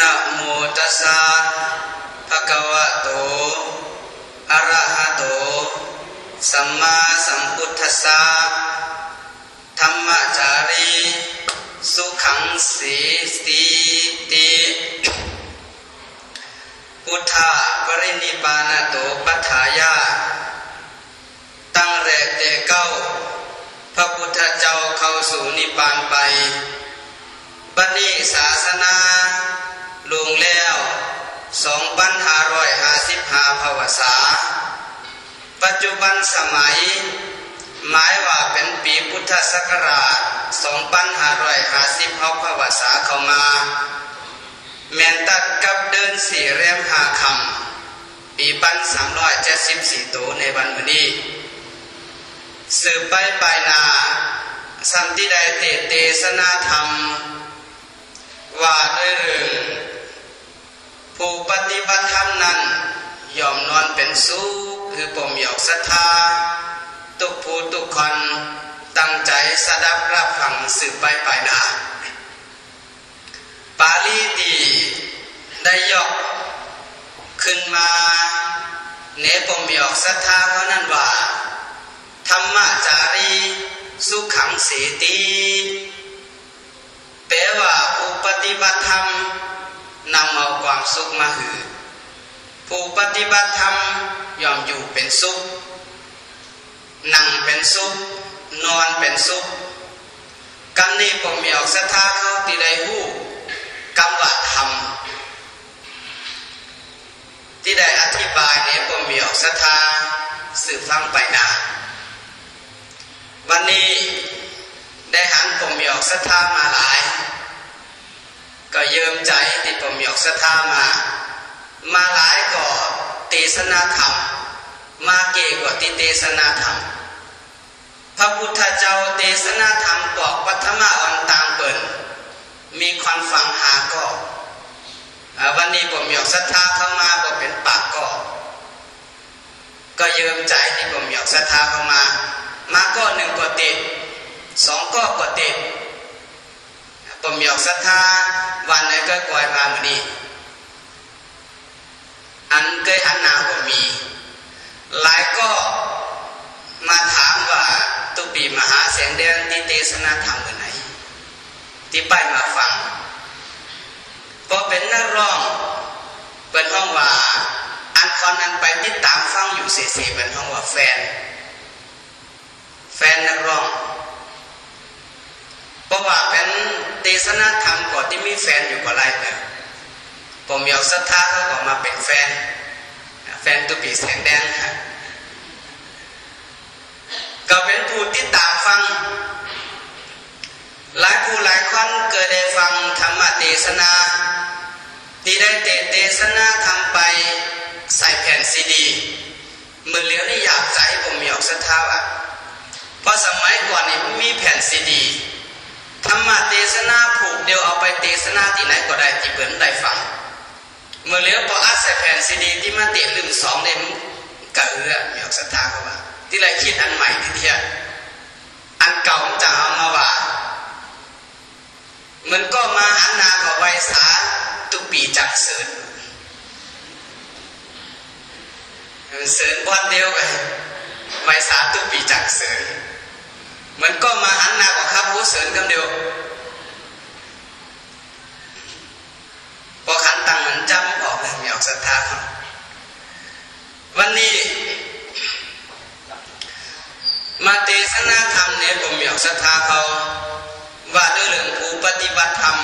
นะโมตัสสะภะคะวะโต อะระหะโต สัมมาสัมพุทธัสสะธรรมจารี สุขังสีสีติพุทธะปรินิพานโตปัฏฐายา ตั้งแรกแต่เก้า พระพุทธเจ้าเข้าสู่นิพพานไปบัดนี้ศาสนา ลงแล้วสองพันห้าร้อยห้าสิบห้าภาวษา ปัจจุบันสมัย หมายว่าเป็นปีพุทธศักราชสองพันห้าร้อยห้าสิบหกภาวษาเข้ามาแมนตัดกับเดินสี่เรียมหาคำปีปันสามร้อยเจ็ดสิบสี่ตัวในวันนี้ สืบไปไปนา สัมติใดเตเตสนาธรรม ว่าด้วยเรื่อง ผู้ปฏิบัติธรรมนั้นยอมนอนเป็นสุขคือปมหยอกศรัทธา ทุกผู้ทุกคนตั้งใจสดับรับฟังสืบไปไปนาปาลีตีได้ยกขึ้นมาเนปมหยอกศรัทธาเพราะนั้นว่า ธรรมจารี สุขังเสตีแปลว่าผู้ปฏิบัติธรรม นำเอาความสุขมาหือ ผู้ปฏิบัติธรรมยอมอยู่เป็นสุข นั่งเป็นสุข นอนเป็นสุขกันนี้ผมมีออกศรัทาเขาที่ได้หู้กำว่าธรรมที่ได้อธิบายในผมมีออกศรัทาสืบฟังไปนาวันนี้ได้หันผมมีออกศรัทามาหลาย ก็เยิมใจที่ผมมีอกศรัทธามา มาหลายก็เตสนาธรรม มาเก่กว่าติเตสนาธรรม พระพุทธเจ้าเตสนาธรรมบอกปัทมาอนตามเปิ่นมีความฝังหาก็วันนี้ผมมีอกศรัทธาเข้ามาบอกเป็นปากก็ก็เยิมใจที่ผมมีอกศรัทธาเข้ามา มาก็หนึ่งก็ติดสองก็กติด ผมอยากศรัทธาวันไหนก็กวยมามือนี้อันเคยอันนาก็มี หลายก็มาถามว่าตุปีมหาเสียงเดนที่เทศนาธรรมกันไหน ที่ไปมาฟังพอเป็นนักร้องเป็นห้องว่า อันคอนนั้นไปติดตามฟังอยู่เสียๆเป็นห้องว่าแฟน แฟนนักร้อง เพราะว่าเป็นเทศนาธรรมก่อนที่มีแฟนอยู่ก็ไรเลยผมอยากศรัทธาเขาก็มาเป็นแฟน แฟนตุปีแสงแดงครับก็เป็นผู้ที่ตามฟัง หลายผู้หลายคนเกิดได้ฟังธรรมเทศนา ที่ได้เตเทศนาทำไปใส่แผ่นซีดีเมื่อเลี้ยวนี่อยากใจผมอยากศรัทธาอะเพราะสมัยก่อนนี่มีแผ่นซีดี ธรรมะเทศนาผูกเดียวเอาไปเทศนาที่ไหนก็ได้ที่เพิ่นได้ฟังเมื่อเหลือพออัดใส่แผ่นซีดี ที่มันเตะลืมสองเดมกะเอือมีออกศรัทาเขาว่าที่ไรคิดอันใหม่ที่เทียอันเก่าจะเอามาว่ามันก็มาหันนาขอไวสาตุปีจักเสือนเสือนวันเดียวไวสาตุปีจักเสริญ มันก็มาขันเสริญก็เดียวพอขันตังมันจำออกเลยมีออกศรัทธาวันนี้มาเทศนาธรรมเนี่ยผมมีออกศรัทธาเขาว่าด้วยเรื่องผู้ปฏิบัติธรรม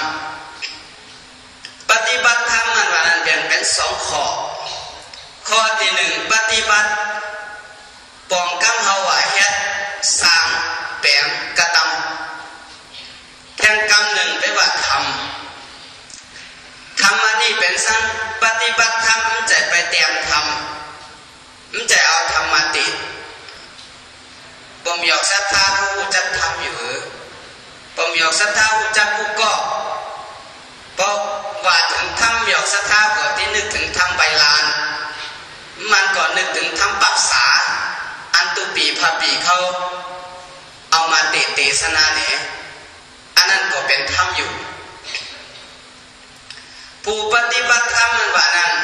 ปฏิบัติธรรมมันว่านั้นแบ่งเป็นสองข้อ ข้อที่หนึ่งปฏิบัติปองกำเฮาว่าเฮ็ดสาง ลงกระตำแทงกรรมหนึ่งไปว่าทำทำมานี่เป็นสั้นปฏิบัติธรรมมันจะไปเตรียมทำมันจะเอาธรรมมาติดผมอยากศรัทธาผู้จะทำอยู่ผมอยากศรัทธาผู้จะผู้ก็เพราะว่าถึงทำอยากศรัทธาก่อนที่นึกถึงทำใบลาน มันก่อนนึกถึงทำปักษาอันตุปีพาปีเขา เอามาเตเตสนาเนี่ยอันนั้นก็เป็นธรรมอยู่ ผู้ปฏิบัติธรรมว่านั้น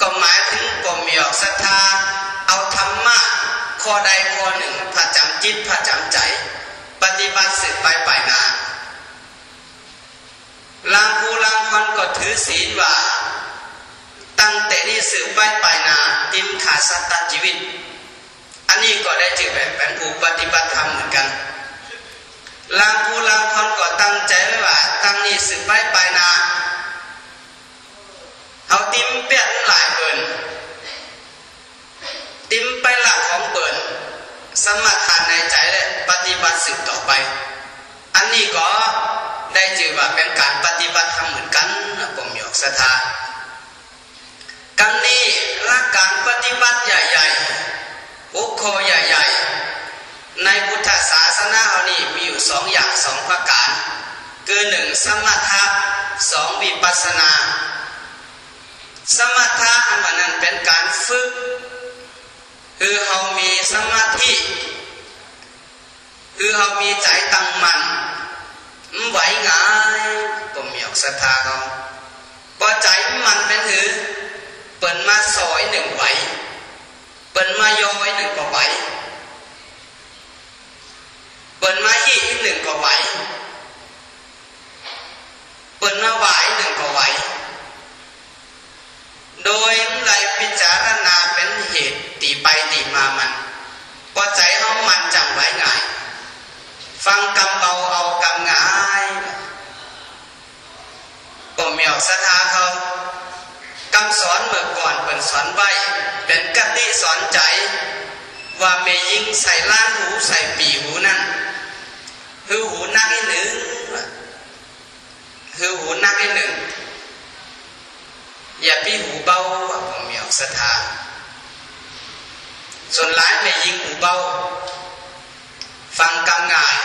ก็หมายถึงบ่มีออกศรัทธา เอาธรรมะข้อใดข้อหนึ่งพระจำจิตพระจำใจ ปฏิบัติสืบไปไปนาลางผู้ลางคนก็ถือศีลว่า ตั้งแต่นี้สืบไปไปนาติมขาสัตตชีวิต อันนี้ก็ได้จือแบบเป็นผู้ปฏิบัติธรรมเหมือนกันลางผู้ลางคนก็ตั้งใจไว้ว่าตั้งนี้สืบไปไปนาเอาติมเปียนหลายเบินติมไปหลักของเบินสมถานในใจเลยปฏิบัติสืบต่อไป อันนี้ก็ได้จือว่าเป็นการปฏิบัติธรรมเหมือนกันผมยกสถากันนี้รักการปฏิบัติใหญ่ ๆ อุโคใหญ่ๆ ในพุทธศาสนาเรานี่มีอยู่สองอย่างสองประการ คือหนึ่งสมถะสองวิปัสนา สมถะอันนั้นเป็นการฝึก คือเรามีสมาธิคือเรามีใจตั้งมัน่นไหวง่ายก็มีออกศรัทธาเขาพอใจมันเป็นหือเปิดมาซอยหนึ่งไหว เปิดมาย้อยหนึ่งก็ไหวเปิดมาหีหนึ่งก็ไหวเปิดมาไหวหนึ่งก็ไหวโดยไรพิจารณาเป็นเหตุตีไปตีมามันพอใจเขามันจังไหวง่ายฟังกำเบาเอากำง่ายบ่มีออกสถาเขาคำสอนเมื่อก่อนเป็นสอนไว้เป็น สอนใจ ว่าเมยิงใส่ล้านหูใส่ปีหูนั่นคือหูนักอีหนึ่งคือหูนักอีหนึ่งอย่าปีหูเบาผมมีอสถาส่วนหลายเมยิงหูเบาฟังกำง่าย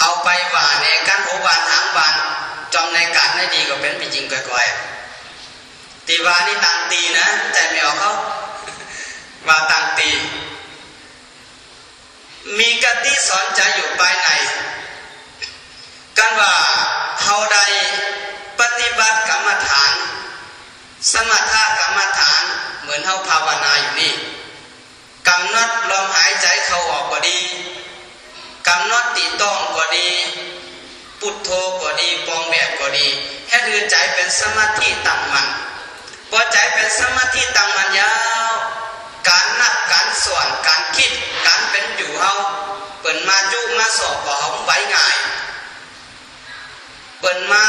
เอาไปว่าในการโอบานทางบานจอมในการได้ดีก็เป็นปีจริงก่อยๆ ตีวานี่ตังตีนะใจไม่ออกเขาวาตังตี มีกติสอนใจอยู่ภายในกันว่าเฮาใดปฏิบัติกรรมฐาน สมถะกรรมฐาน เหมือนเฮาภาวนาอยู่นี่กำหนดลมหายใจเข้าออกก็ดีกำหนดตีต้องก็ดี พุทโธก็ดีปองแบบก็ดีแค่คือใจเป็นสมาธิตั้งมัน พอใจเป็นสมาธิตั้งมันยาว การนักการส่วนการคิด การเป็นอยู่เฮาเปิดมาจุมาสอบก็เฮาไว้ง่ายเปิดมา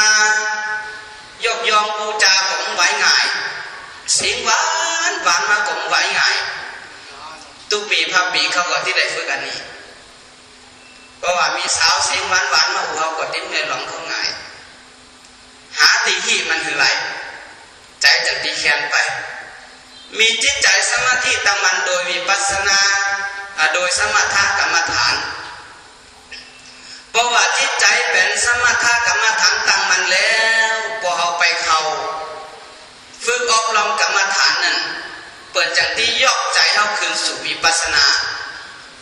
ยกยองบูชาผมไว้ง่ายเสียงหวานหวานมาผมไว้ง่ายทุกปีพักปีเขาก็ที่ได้ฝึกอันนี้เพราะว่ามีสาวเสียงหวานหวานมาหูเขาก็ติ้มในหลงเขาง่าย หาตีที่มันคือไร ใจจะตีแขนไป มีจิตใจสมาธิตั้งมันโดยวิปัสนา โดยสมถะกรรมฐานเพราะว่าจิตใจเป็นสมถะกรรมฐานตั้งมันแล้วพอเอาไปเขาฝึกอบรมกรรมฐานนั้นเปิดจากที่ยอกใจเข้าคืนสู่วิปัสนา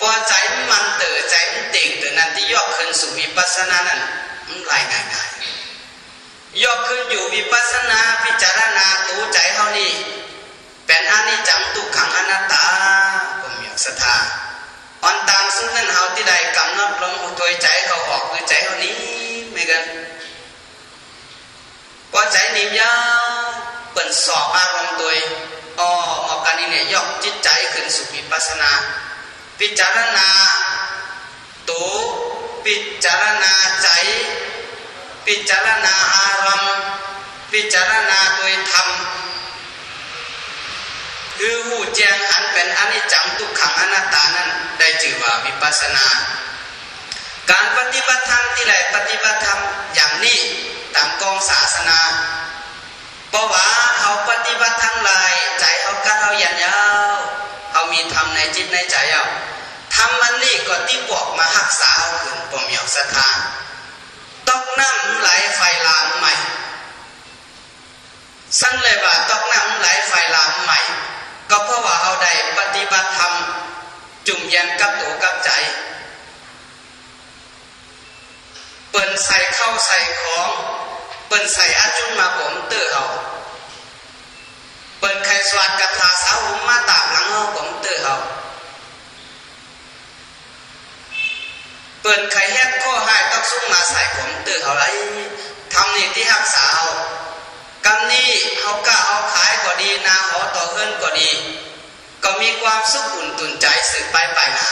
พอใจมันเตอใจมันติ่งเตอนั้นที่ยอกคืนสู่วิปัสนานั้นมันไรง่ายง่า ยยอกคืนอยู่วิปัสนาพิจารณาตัวใจเท่านี้ เป็นอนิจจังทุกขังอนัตตาผมอยากศรัทธาออนตามซึ่งนั้นเฮาที่ใดกำหนดลมตัวใจเขาออกคือใจเท่านี้ไม่กันพอใจนิ่มยาเปิดสอบอารมณ์ตัวอ๋อหมอกันนี่เนี่ยยกจิตใจขึ้นสู่วิปัสนา พิจารณาตัวพิจารณาใจ พิจารณาอารมณ์พิจารณาโดยธรรมคือหูแจ้งอันเป็นอนิจจังทุกขังอนัตตานั้นได้ชื่อว่าวิปัสนา การปฏิบัติธรรมที่ไหนปฏิบัติธรรมอย่างนี้ตามกองศาสนาเพราะว่าเขาปฏิบัติทั้งหลายใจเขากัดเขายันยาวเขามีธรรมในจิตในใจเอาทำมันนี่ก็ที่บอกมาหักษาเอาขึ้นปมยอกศรัทธา ตกน้ำไหลไฟลามใหม่ สั้นเลยว่าตกน้ำไหลไฟลามใหม่ ก็เพราะว่าเขาได้ปฏิบัติธรรม จุ่มยันกับตัวกับใจ เปิ่นใส่เข้าใส่ของ เปิ้นใส่อาจุนมาผมเตื้อเอาเปิ้นไขสวัสดกถาสาวมาตามหลังเอาผมเตื้อเอา เปิ้นไข่แฮกข้อให้ต้องซุ้มมาใส่ผมตื้อเอาไรทำนี่ที่หักษาเอากำนี้เขาก็เอาขายก็ดีนาหอต่อเฮิรนก็ดี ก็มีความสุขอุ่นตุนใจสืบไปไปนา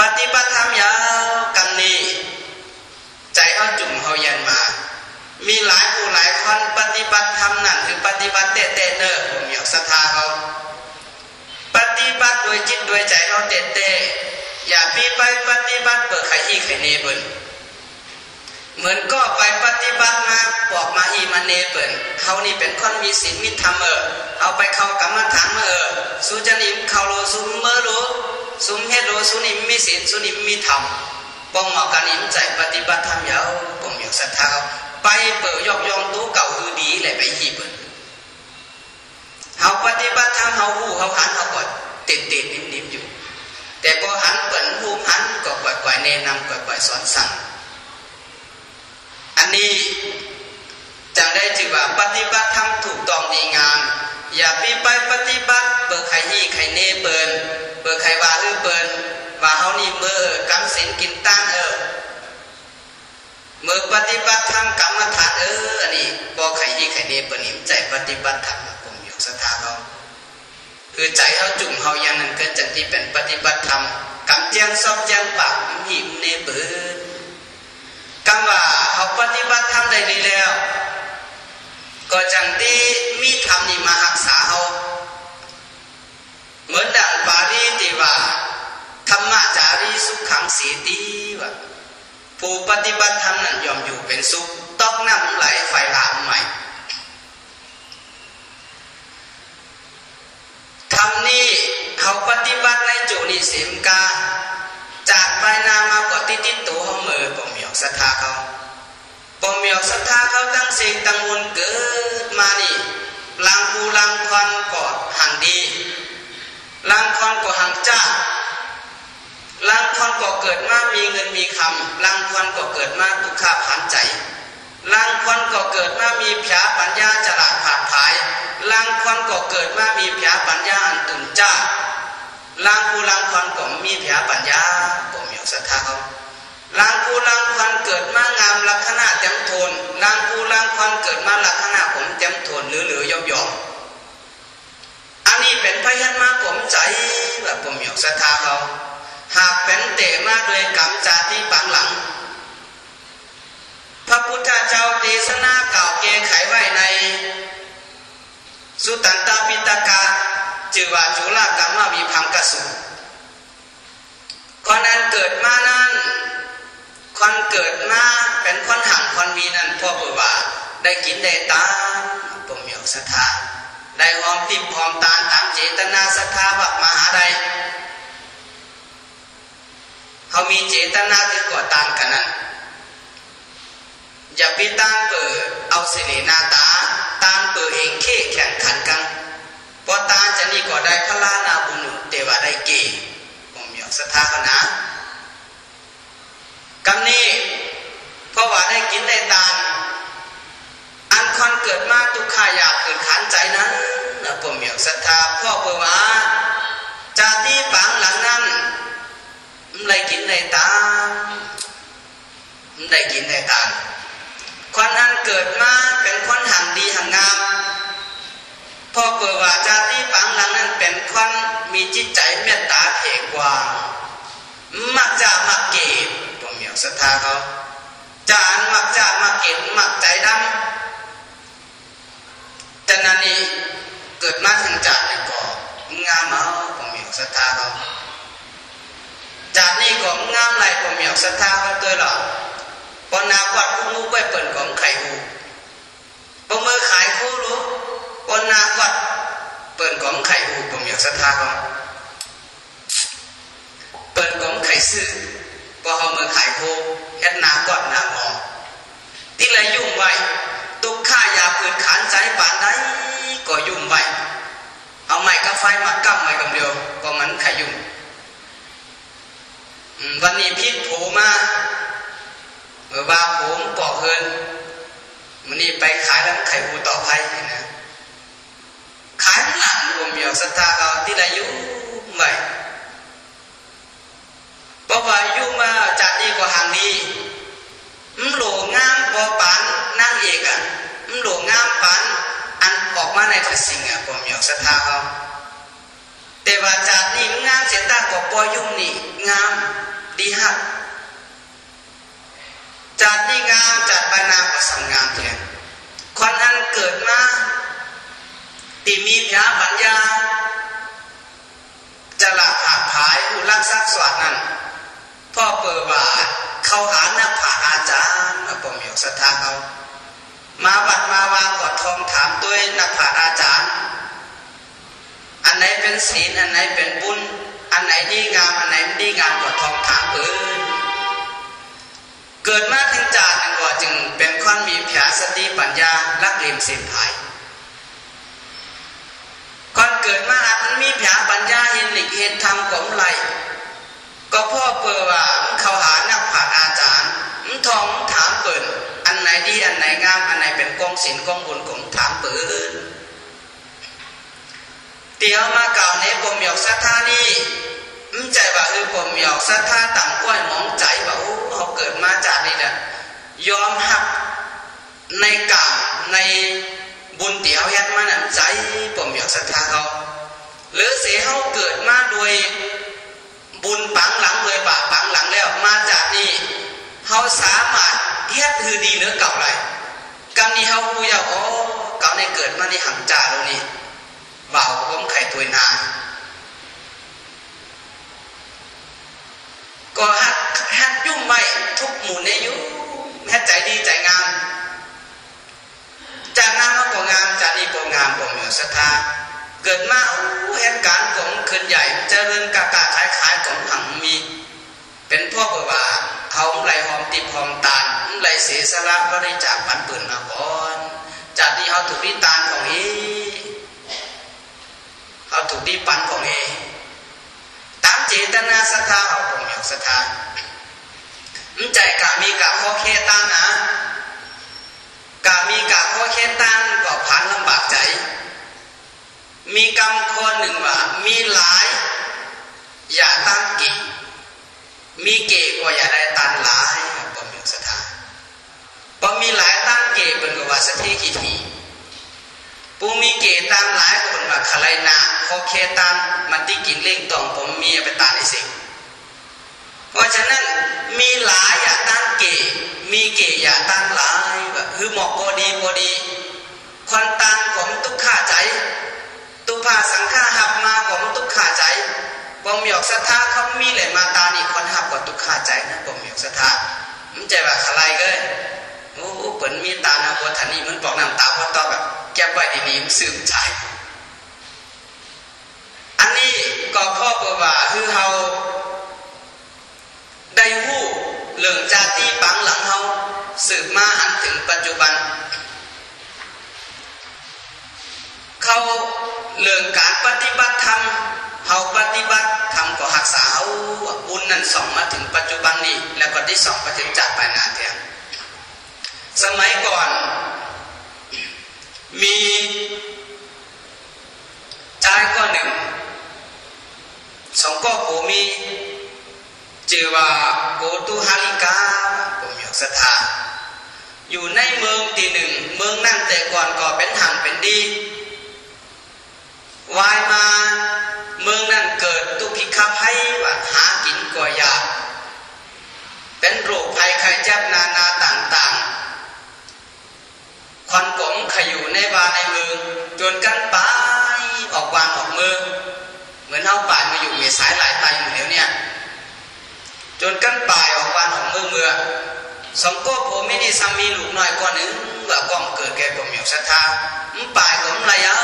ปฏิบัติธรรมยาวกันนี้ใจเขาจุ่มเขาย็นมา มีหลายผู้หลายคนปฏิบัติธรรมนั่นคือปฏิบัติเตะเตะเนอผมอยากศรัทธาเขาปฏิบัติโดยจิตโดยใจเขาเตะเตะ อย่าพี่ไปปฏิบัติเปิดไข่อีไข่เนเบินเหมือนก็ไปปฏิบัติมาบอกมาอีมาเนเปินเขานี่เป็นคนมีศีลมีธรรมเออเอาไปเข้ากรรมฐานมาเออสุจนิมเขาโลซุมเมอโลซุมเฮโลสุนิมมีศีลสุนิมมีธรรมป้องมากันอิมใจปฏิบัติธรรมยาวป้องอยากศรัทธาไปเปิดยกยองตู้เก่าคือดีเลยไปหีเปินเขาปฏิบัติธรรมเขาหูเขาหันเขาก็ติดติดนิ่มนิ่มอยู่ แต่พอหันเปิดหูหันก็ปล่อยปล่อยแนะนำปล่อยปล่อยสอนสั่ง อันนี้จะได้ถือว่าปฏิบัติธรรมถูกต้องดีงาม อย่าพี่ไปปฏิบัติเปิดไข่ยี่ไข่เน่เปินเปิดไข่ว่าเออเปินว่าเฮานี่เมื่อกำสินกินตั้งเออเมื่อปฏิบัติธรรมกรรมฐานเอออันนี้บอกไข่ยี่ไข่เน่เปินนิ่มใจปฏิบัติธรรมผมยกสถาเขา คือใจเขาจุ่มเขายันนั่นเกิดจากที่เป็นปฏิบัติธรรมกำเจียงซอบเจียงปากหิมเนเปินคำว่าเขาปฏิบัติทำได้ดีแล้ว ก็จังที่มีธรรมนี่มาหักษาเขาเหมือนดังปารีติว่าธรรมจารีสุขขังสีตีว่าผู้ปฏิบัติธรรมนั้นยอมอยู่เป็นสุขต้องนำไหลไฟลามใหม่ทำ นี้เขาปฏิบัติในจุนิสิมกาจากใบนามาก็ติดติดตัวเขามือผมอยากศรัทธาเขาผมอยากศรัทธาเขาตั้งสิ่งตั้งมวลเกิดมานี่ลังภูลังควันก็หังดีลังควันก็หังจ้าลังควันก็เกิดมามีเงินมีคำลังควันก็เกิดมาทุกขาผันใจ ลังควันก็เกิดมามีผาปัญญาจลาดผาดภายลังควันก็เกิดมามีผาปัญญาอันตุนจ้าลางกูลางควันก็มีแผลปัญญาก็มีศรัทธาเขาลางกูลางควันเกิดมางามลักษณะเต็มทนลางกูลางควันเกิดมาลักษณะผมเต็มทนหรือหรือยอมยอมอันนี้เป็นพยันมาผมใจแบบผมอยากศรัทธาเขาหากเป็นเตะมาโดยกรรมจาที่ปังหลัง พระพุทธเจ้าเทศนาเก่าเกไขไว้ใน สุตันตปิตกาจือว่าจุลกรรมวิพังกสุคนนั้นเกิดมานั้นคนเกิดมาเป็นคนหังคนมีนั้นพ่อเปิว่า ได้กินได้ตาผมอยกศรัทธาได้หอมติบหอมตาตามเจตนาศรัทธาบักมหาใดเขามีเจตนาที่ก่อตานกันนั้น อย่าไปตั้งเปิดเอาสิรินาตาตั้งเปิดเองเข่แข่งขันกันพอตาจะนี่ก็ได้พระลานาบุญเทวาได้เกผมอยากสถาปนะกำนี้เพราะว่าได้กินได้ตานอันคอนเกิดมาทุกขาอยากเกิดขันใจนั้นผมอยากศรัทธาพ่อเพื่อว่าจาที่ปังหลังนั้นได้กินได้ตานได้กินได้ตาน คนนั้นเกิดมาเป็นคนหังดีหังงามพอเปิดว่าจาติปังหลังนั้นเป็นคนมีจิตใจเมตตาเอกว่ามักจะมักเก็บผมอยากศรัทธาเขาจานมักจะมักเก็บมักใจดำแต่นันนี่เกิดมาถึงจานนี่ก็งามเอาผมอยากศรัทธาเขาจานนี่ก็งามไหลผมอยากศรัทธาเขาตัวหรอ ปนาวัดผู้รู้ไปเปิดของไข่หูปมือขายผู้รู้วันนาวัดเปิดกองไข่หูผมอยากศรัทธาเขาเปิดกองไข่ซื้อพอเขาเมื่อขายโพเฮ็ดนาวัดนาหมอที่ไรยุ่งไว้ตุกข้ายาปืนขานใจป่านใดก็ยุ่งไว้เอาไม้กับไฟมากำไว้กับเดียวก็มันขยุ่งวันนี้พิษโผมา ออว่าผมปอกเฮินวันนี้ไปขายแล้วไข่อูต่อไปนะขายหลังรวมเมียวสตาเอาที่ละยุใหม่เพราะว่ายุ่มาจากนี้กว่าหางนี้มหลวงามพอปันนั่งเอกอะมันหลวงามปันอันออกมาในพระสิงห์อะผมอยากสถาเอาแต่ว่าจากนี้งามเสียตาก็ปอยุ่งนี่งามดีฮัก จากนี้งามจัดบานาก็สังงามเถียนคนอันเกิดมาตีมีพยาปัญญาจะละผาผายผู้รักษาสวัสดนั้นพ่อเปิดว่าเขาหาหนักผาอาจารย์มาผมอยกศรัทธาเขามาบัดมาวางกอดทองถามด้วยหนักผาอาจารย์ อันไหนเป็นศีลอันไหนเป็นบุญ อันไหนดีงามอันไหนดีงามกอดทองถามเปิน เกิดมาถึงจาดนันก็จึงเป็นคนมีผาสติปัญญาลักเลียมเส้นไผ่ก่อนเกิดมาอาจมีผาปัญญาเห็นหลีกเห็นธรรมกลมไหลก็พ่อเปิดว่าเขาหานักผาอาจารย์มทองถามเปิดอันไหนดีอันไหนงามอันไหนเป็นกองศิลกองบุญของถามเปิดเตียวมาเก่าในผมหยอกสัทธานี่ มใจว่าเออผมหยอกสัทธาต่ำก้อยมองใจว่าโอ้เขาเกิดมาจากนี่แหละยอมหักในกรรมในบุญเตียวยันมานั่นใจผมหยอกสัทธาเขาหรือเสียเขาเกิดมาโดยบุญปังหลังเลยบาปปังหลังแล้วมาจากนี่เขาสามารถเทียบคือดีเนื้อเก่าไรกำนี้เขาพูยาโอ้เก่าในเกิดมาในหังจ่าแล้วนี่เบาผมไข่ตัวนา ก็ฮัดฮัดยุ่งไม่ทุกหมู่ในยุฮัดใจดีใจงาม จากงามมากกว่างามจากนี้กว่างามผมอยศรัทธาเกิดมาฮู้เหตุการณ์ของคืนใหญ่เจริญกากาขายขายของหังมี เป็นพวกว่าเขาไหลหอมติดหอมตาลไหลเสียสละก็ได้จากปันปืนมาก่อนจากที่เขาถูกดีตาลของนี้เขาถูกดีปันของนี้ ตามเจตนาศรัทธาเขาผมอยากศรัทธามันใจกะมีกะข้อเคตันนะกะมีกะข้อเคตันก็ผ่านลำบากใจ มีกรรมคนหนึ่งว่ามีหลาย อย่าตั้งกิมีเกกว่าอย่าได้ตันหลายบ่มีสถานบ่มีหลายตั้งเกเป็นกว่าสถิกิที ปูมีเกตันหลายคนว่าขลายนาโคเคตันมันที่กินเล่งตองผมมีไปตาในสิ่งเพราะฉะนั้นมีหลายอย่าตั้งเกมีเกอย่าตั้งหลายว่าคือหมอกพอดีพอดีคนตันผมทุกข้าใจ ตุภาสังฆาหับมาผมตุกขาใจผมหยอกสถาเขามีเลยมาตานี่คนหับกับตุกขาใจนะผมหยอกสถามันใจแบบอะไรก็โอ้เปิดมีตานะบัวทันนี่มันบอกนำตาพอตอแบบ แก้ใบดีๆมันซึมใจอันนี้ก็พ่อบอกว่าคือเฮาได้หู้เรื่องจาตีปังหลังเฮาสืบมาอันถึงปัจจุบัน เขาเรื่องการปฏิบัติธรรมเขาปฏิบัติธรรมก็หักษาเอาบุญนั้นส่องมาถึงปัจจุบันนี้ แล้วก็ได้ส่องไปถึงจากไปนาเทียสมัยก่อน มีชายก็หนึ่งสองก็โกมีจือว่าโกตุฮาริกาผมอยากสถาอยู่ในเมืองตีหนึ่งเมืองนั่นแต่ก่อนก็เป็นหังเป็นดีวายมาเมืองนั้นเกิดตุพิฆาภัยว่าหากินก่อยากเป็นโรคภัยไข้เจ็บนานาต่างๆ ควันกงขยู่ในบาในเมืองจนกันไปออกวางออกมือเหมือนเท่าป่ายมาอยู่มีสายหลายตายอยู่แล้วเนี่ยจนกันป่ายออกวางออกมือเมื่อสมก็ผมไม่ได้ซ้ำมีลูกน้อยกว่าหนึ่งว่ากองเกิดแก่ผมอยู่ศรัทธาผมป่ายผมระยะ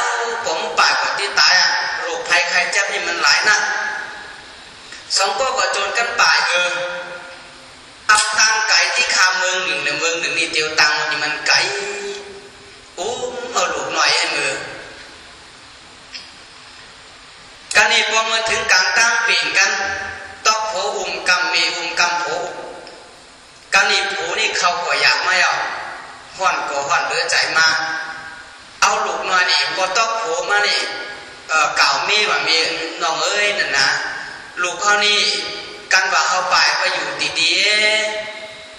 ผมป่ายคนที่ตายอะโรคภัยไข้เจ็บนี่มันหลายนะสองก็ก็จนกันป่ายเออเอาตังไก่ที่คาเมืองหนึ่งในเมืองหนึ่งนี่เตียวตังนี่มันไก่ อู้เอาลูกหน่อยไอ้มือกันนี่พอมาถึงการตั้งเปลี่ยนกันตอกโผอุ้มกำมีอุ้มกำโผกันนี่ผูนี่เขาก็อยากไม่เอาห้อนก็ห้อนเบือใจมาเอาลูกหน้อยนี่ก็ต้องโผมานี่เอ่อเก่ามีว่ามีน้องเอ้ยนั่นนะลูกเขานี่กันว่าเขาไปไปอยู่ตีดี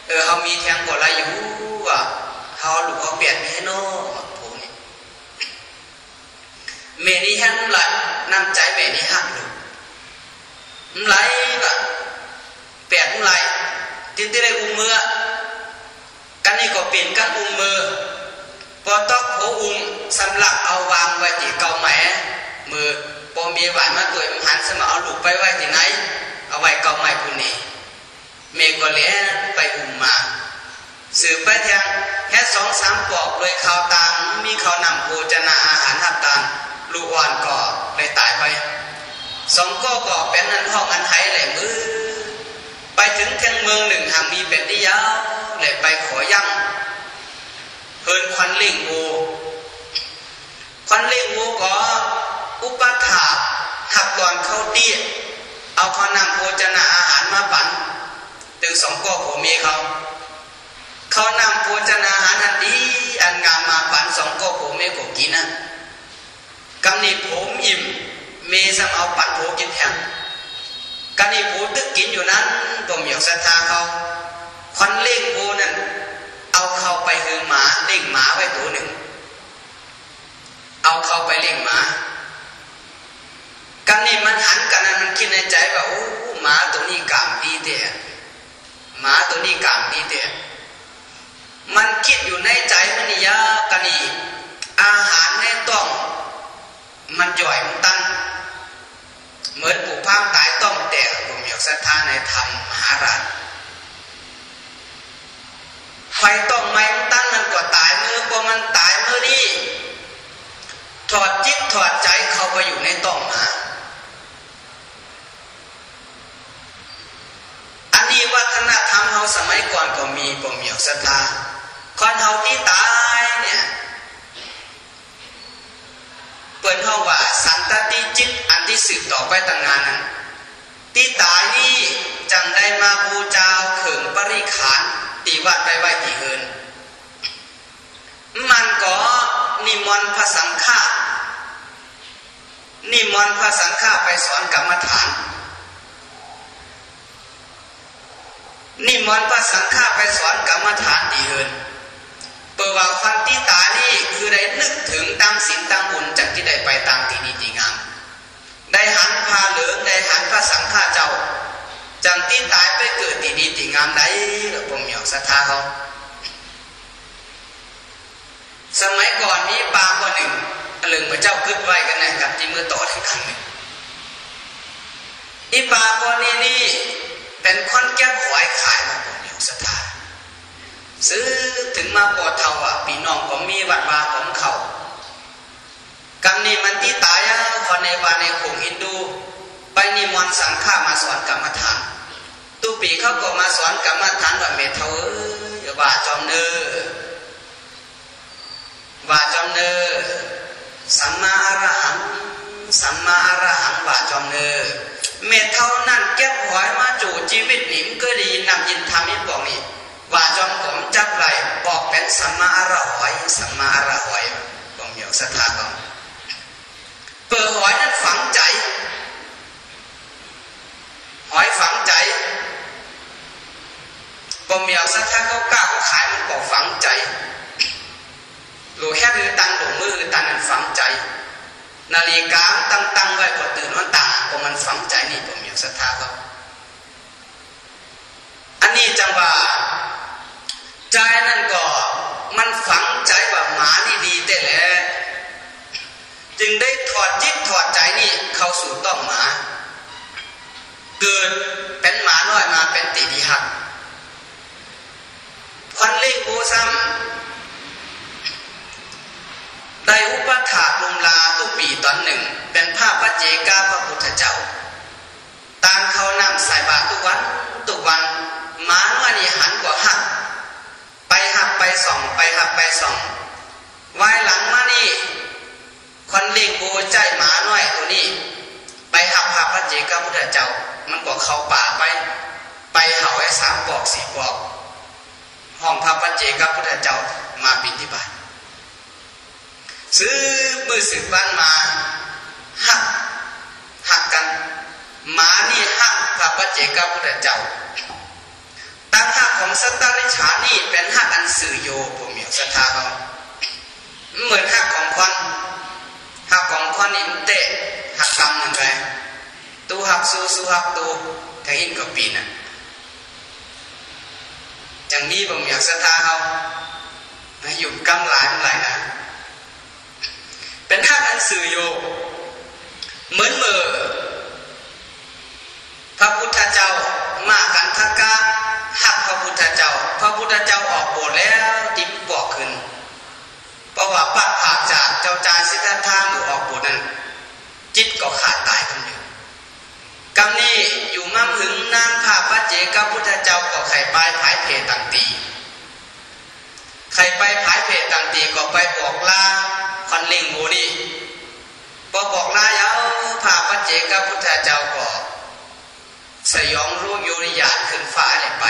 เออเขามีแทงก็ไรอยู่ว่า เขาลูกเขาเปลี่ยนให้นอผมนี่เมนี่ฮันไหลัน้ำใจเมนี่ฮันลูกไหลแบบเปลี่ยนไหลที่ที่ได้อุ้มมือกันนี่ก็เปลี่ยนกันอุ้มมือพอต้องโอุ้มสำหรับเอาวางไว้ที่เกาแหมมือพอมีไหวานมาตัวหันสมาเอาหลูกไปไว้ที่ไหนเอาไว้เกาใหม่ผู้นี้เมก็เลี้ยไปอุ้มมา สืบไปทางแค่สองสามปอกเลยข่าวตามมีเขานำโภชนาอาหารหับตามลูกอ่อนก็เลยตายไปสองก็ก็เป็นนันห้องอันไทยแหลมือไปถึงแค่เมืองหนึ่งหางมีเป็นที่ยาวเลยไปขอยั่งเฮินควันเล่งโวควันเล่งโวก็อุปถาหักตอนเข้าเตี้ยเอาเขานำโภชนาอาหารมาปั่นถึงสองก็ผมมีเขา เขานำโภชนาอาหารอันดีอันงามมาปั่นสองก็ผมไม่กกินนะกำนี้ผมอิ่มเมสัมเอาปั่นโผกินแทนกันนี้ผูตึกกินอยู่นั้นผมอยากศรัทธาเขาควันเล่งโูนั่นเอาเข้าไปหือหมาเล่งหมาไว้ตัวหนึ่ง เอาเข้าไปเล่งหมากันนี่มันหันกันนั้นมันคิดในใจว่าโอ้หมาตัวนี้กามดีเดียหมาตัวนี้กามดีเดีย มันคิดอยู่ในใจมันนี่ยากันนี่อาหารในต้อง มันจ่อยมันตันเหมือนปู่พามตายต้องแตกผมอยากศรัทธาในธรรมมหาราชไฟต้องไม้ตั้นมันก็ตายมือกว่ามันตายมือนี่ถอดจิตถอดใจเข้าไปอยู่ในต้องมาอันนี้วัฒนธรรมเฮา สมัยก่อนก็มีผมอยากศรัทธาคนเฮาที่ตายเนี่ยเปิดห้องว่าสันตติจิตอันที่สืบต่อไปต่างงานนั้นที่ตายนี่จังได้มาบูชาเขิงปริขานตีวัดไปไหว้ตีเฮินมันก็นิมนต์พระสังฆานิมนต์พระสังฆาไปสอนกรรมฐาน นิมนต์พระสังฆาไปสอนกรรมฐานตีเฮินเปิดว่าควันที่ตานี่คือได้นึกถึงตั้งศีลตั้งบุญจากที่ได้ไปตามที่ดีที่งามได้หันพาเหลืองได้หันพระสังฆาเจ้าจังที่ตายไปเกิดที่ดีที่งามได้ผมอยากศรัทธาเขาสมัยก่อนมีปางคนหนึ่งอลึงพระเจ้าขึ้นไว้กันนะครับที่มือต่อที่กันหนึ่งอีปางคนนี้นี่ เป็นคนแก้หวยขายมาผมอยากศรัทธาซื้อถึงมาปอดเท่าอะปีน้องผมมีวัดวาของเขากำนี้มันที่ตายอะคนในวาในของฮินดู ไปนิมนต์สังฆามาสอนกรรมฐานตุปีเขาก็มาสอนกรรมฐานว่าเมทเทอว่าจอมเนอว่าจอมเนอสัมมาอรหังสัมมาอรหังว่าจอมเนอเมทเท่า ชีวิตหนิมก็ดีนำยินทำนิบอกนี่ว่าจอมผมจับไหลบอกเป็นสัมมาอรหอยสัมมาอรหอยผมอยากศรัทธาต้องเปิดหอยนั้นฝังใจ หอยฝังใจผมอยากศรัทธาเขาก้าขายมันบอกฝังใจหลูแค่คือตันหลูมือตันนั้นฝังใจ นาฬิกาตั้งตั้งไว้ก็ตื่นวันตาก็มันฝังใจนี่ผมอยากศรัทธาเขา นี้จังว่าใจนั่นก็มันฝังใจว่าหมานี่ดีแต่แล้วจึงได้ถอดจิตถอดใจนี่เข้าสู่ต้องหมา เกิดเป็นหมาน้อยมาเป็นตีดีหักพันเล่งโบซ้ำได้อุปถาลุมลาตุปีตอนหนึ่ง เป็นภาพพระเจกาพระพุทธเจ้าตามเขานำสายบาตรทุกวันทุกวัน หมาน้อยนี่หันกว่าหัก ไปหับไปสอง ไปหับไปสองวายหลังมานี่คนเลี้ยงโบใจหมาน้อยตัวนี้ ไปหับหับพระเจ้าพุทธเจ้า มันบอกเข้าป่าไป ไปเห่าไอ้สามปอกสี่ปอก ห้องพระพระเจ้าพุทธเจ้ามาปินที่บ้านซื้อมือสืบบ้านมาหักหักกันหมานี่หักพระปัจเจกพุทธเจ้าตั้งหักของสตาริชานี่เป็นหักอัน สื่อโยผมเหมีศรัทธาเขาเหมือนหักของควันหักของควันนี่มันเตะหักกำยังไงตูหักสู้สู้หักตูแทงอินกับปีน่ะอย่างนี้ผมอยากศรัทธาเขาอยู่กำหลายมันหลายนะเป็นหักอันสื่อโยเหมือนเมื่อพระพุทธ ราะว่าปัดผากจากเจ้าจายสิทธัตถะมือออกบสถ์นั้น จิตก็ขาดตายกันอยู่กำนี้อยู่มั่งถึงนางพาพระเจกับพุทธเจ้าก็ไข่ปลายผายเพตังตีไข่ไปผายเพตังตีก็ไปบอกลาคอนลิงโมนี่พอบอกลาเย้าพาพระเจกับพุทธเจ้าก็สยองรู้โยนิยาขึ้นฟ้าเลยไป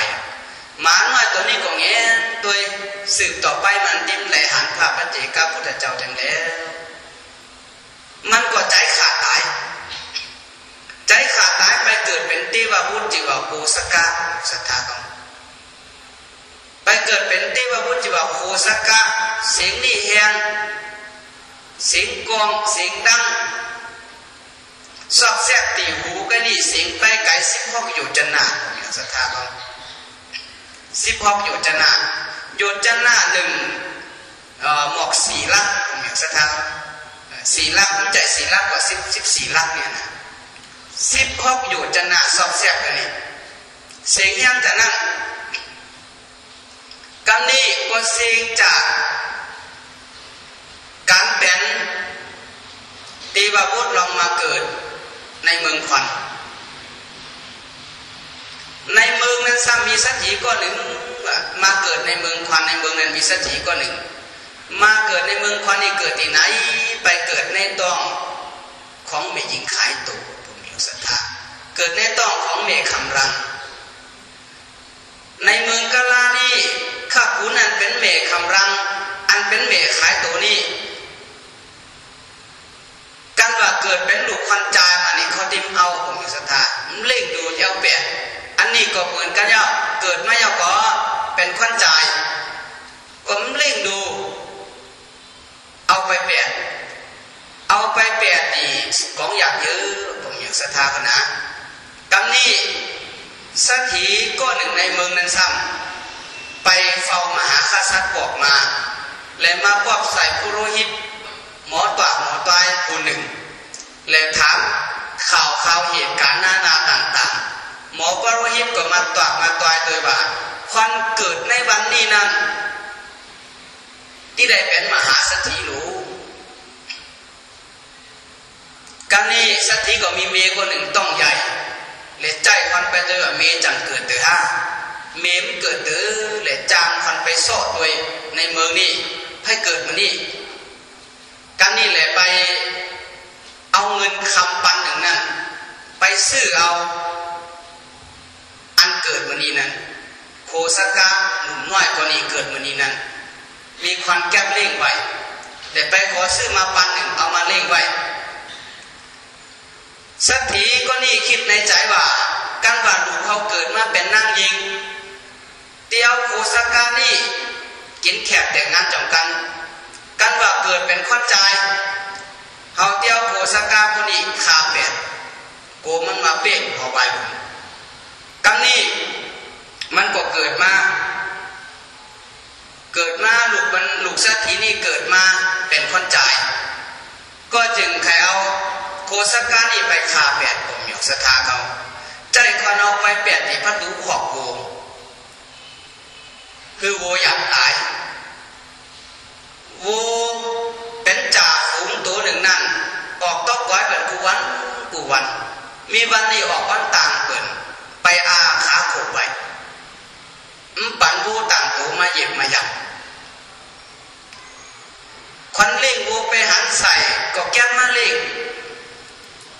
หมาน้อยตัวนี้ก็เงี้ยตัวสืบต่อไปมันดิ้มไหลหันพระปัจเจกพุทธเจ้าจังแล้ว มันก็ใจขาดตาย ใจขาดตายไปเกิดเป็นติวาพุทธิวาภูสกะสัทธาตองไปเกิดเป็นติวาพุทธิวาภูสกะเสียงนี่เฮียงเสียงกองเสียงดังสอบแทกตีหูก็นี่เสียงไปไกลสิบหกอยู่จันนาอย่างสถาบัน สิบหกอยู่จันนาอยู่จันนาหนึ่งหมอกสีลักอย่างสถาสีลักมันใจสีลักกว่าสิบสิบสี่ลักเนี่ยนะสิบหกอยู่จันนาสอบแทกกันนี่เสียงยังจะนั่งกันนี้ก็เสียงจากการเป็นตีบาพุทธลองมาเกิดในเมืองควัน ในเมืองนั้นซ้ำมีสักขีก้อนหนึ่ง มาเกิดในเมืองควันในเมืองนั้นมีสักขีก้อนหนึ่ง มาเกิดในเมืองควันนี่เกิดที่ไหน ไปเกิดในต้องของเมยิงขายตัวผมมีศรัทธาเกิดในต้องของเมฆคำรัง ในเมืองกาลานี่ข้าขุนอันเป็นเมฆคำรัง อันเป็นเมฆขายตัวนี่กันว่าเกิดเป็นลูกควันจายอันนี้เขาติมเอาผมมีศรัทธาเล่งดูเย้าแปด อันนี้ก็เหมือนกันเย้าเกิดม่เย้าก็เป็นควันจผมเล่งดู เอาไปแปดเอาไปแปดนี่ของอยากเยอะผมอยากศรัทธาคณะกำนี้สักทีก็หนึ่งในเมืองนั้นซ้ำไปเฝ้ามหาคาสัตบอกมา และมาปอบใส่ผู้โรหิต หมอตวหมอตายคนหนึ่ง และถามข่าวข่าวเหตุการณ์นานาต่างๆ หมอปรหิตก็มาตวมาตายโดยว่าควันเกิดในวันนี้นั้น ที่ได้เป็นมหาสถีรู้กันนี้สถีก็มีเมย์คนหนึ่งต้องใหญ่และใจควันไปเจอเมย์จังเกิดเตือห้าเมมเกิดเตือและจางควันไปสอดด้วยในเมืองนี้ให้เกิดมานี่นี่แหละไปเอาเงินคำปันหนึ่งนั้นไปซื้อเอา อันเกิดมันนี้นั้นโค สกาหนุ่มน้อยคนนี้เกิดมันนี้นั้น มีควันแก้บเล่งไว้แต่ไปขอซื้อมาปันหนึ่งเอามาเล่งไว้สักทีก็นี่คิดในใจว่ากันว่าลูกเขาเกิดมาเป็นนางยิง เตียวโคสกานี่ กินแขกแต่งงานจำกันกันว่าเกิดเป็นข้อใจเฮาเตียวโกสกาคนนี้ขาเป็ดโกมันมาเป๊ะเอาไปกำนี้ มันก็เกิดมา เกิดมาลูกมันลูกสัตทีนี่เกิดมาเป็นคนใจก็จึงแขวโคสกานี่ไปขาเป็ดผมอยู่สถาเขาใจคนเอาไปเป็ดที่พัดดูขอบโกคือโวอยากตายวูเป็นจ่าฝูงตัวหนึ่งนั่นออกต้องก้เป็นกูวันกูวัน มีวันนี้ออกวันต่างเปินไปอาขาขบไป ปันวูต่างตัวมาเย็บมาหยับควันเล่งวูไปหันใส่ก็แก้มมาเล่ง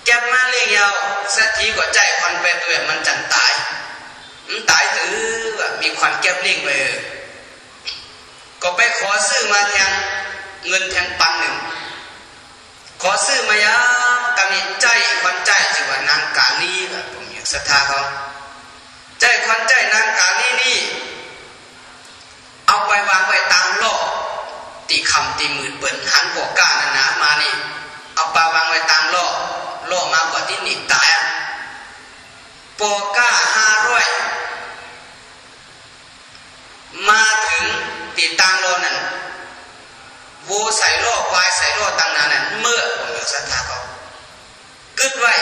แก้มมาเล่งยาวสักทีก็ใจควันไปตัวมันจันตายมันตายถือว่ามีควันแก้มเล่งไปกก็ไปขอซื้อมาแทงเงินแทงปันหนึ่ง ขอซื้อมายากำมีใจควันใจจิว่านางกาลีแบบผมอยากศรัทธาเขา ใจควันใจนางกาลีนี่ เอาไปวางไว้ตามโลกตีคำตีมือเปิ่นหันหัวก้านานามานี่ เอาไปวางไว้ตามโลกโลกมากกว่าที่หนีตายปอก้าห้าร้อยมาถึงติดตามโลนั้นวูใส่โลควายใส่โลตั้งนานนั้นเมื่อผมอยากศรัทธาเขากึดไว้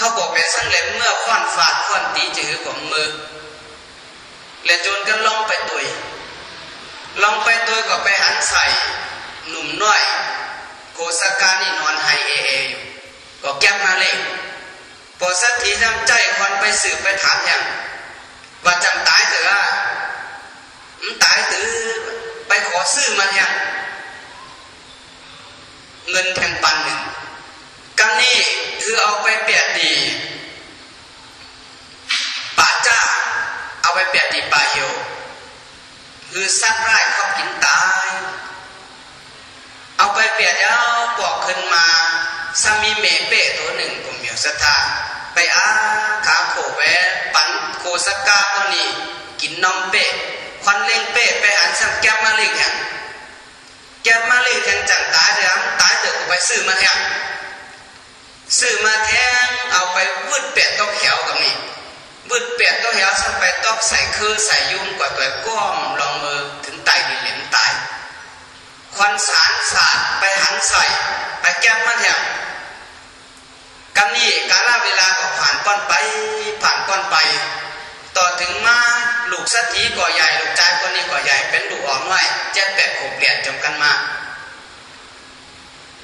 เขาบอกเป็นสังเล็เมื่อควันฝาดควันตีจือของมือ และจนกันลองไปตุยลองไปตุยก็ไปหันใส่หนุ่มน้อยโกสกานี่นอนไฮเอเออยู่ก็แก้มาเลยพอสักทีจำใจควันไปสืบไปถามอย่างว่าจำตายเถอะมันตายตือไปขอซื้อมาเนี่ยเงินแทงปันหนึ่ง กันนี่คือเอาไปเปียดดีป่าจ้า เอาไปเปียดดีป่าเหียวคือสัตว์ไร้เขากินตาย เอาไปเปียดแล้วปอกขึ้นมาสามีเมเป้ตัวหนึ่งกลุ่มเหมียวสถานไปอาขาโขแวปันโคสกาตัวนี้กินนมเป้ควันเล่งเป้ไปอันสั่งแก้มาเล่งแห่งแก้มาเล่งแห่งจังตายแล้วตายเดือดไปซื้อมาแทง ซื้อมาแทงเอาไปวืดเป็ดต้องแถวกับนี่วืดเป็ดต้องแถวสั่งไปต้อกใส่คือใส่ยุ่งกว่าตัวก้อมลองมือถึงไตมีเหลมตายควันสารสาดไปหันใส่ไปแก้มมาแทงกันนี่กาลเวลาก็ผ่านก้อนไปผ่านก้อนไป ต่อถึงมาลูกสัตีก่อใหญ่ลูกชายคนนี้ก่อใหญ่เป็นลูกอ่อนไว้เจ็ดแปดหกเรียนจมกันมา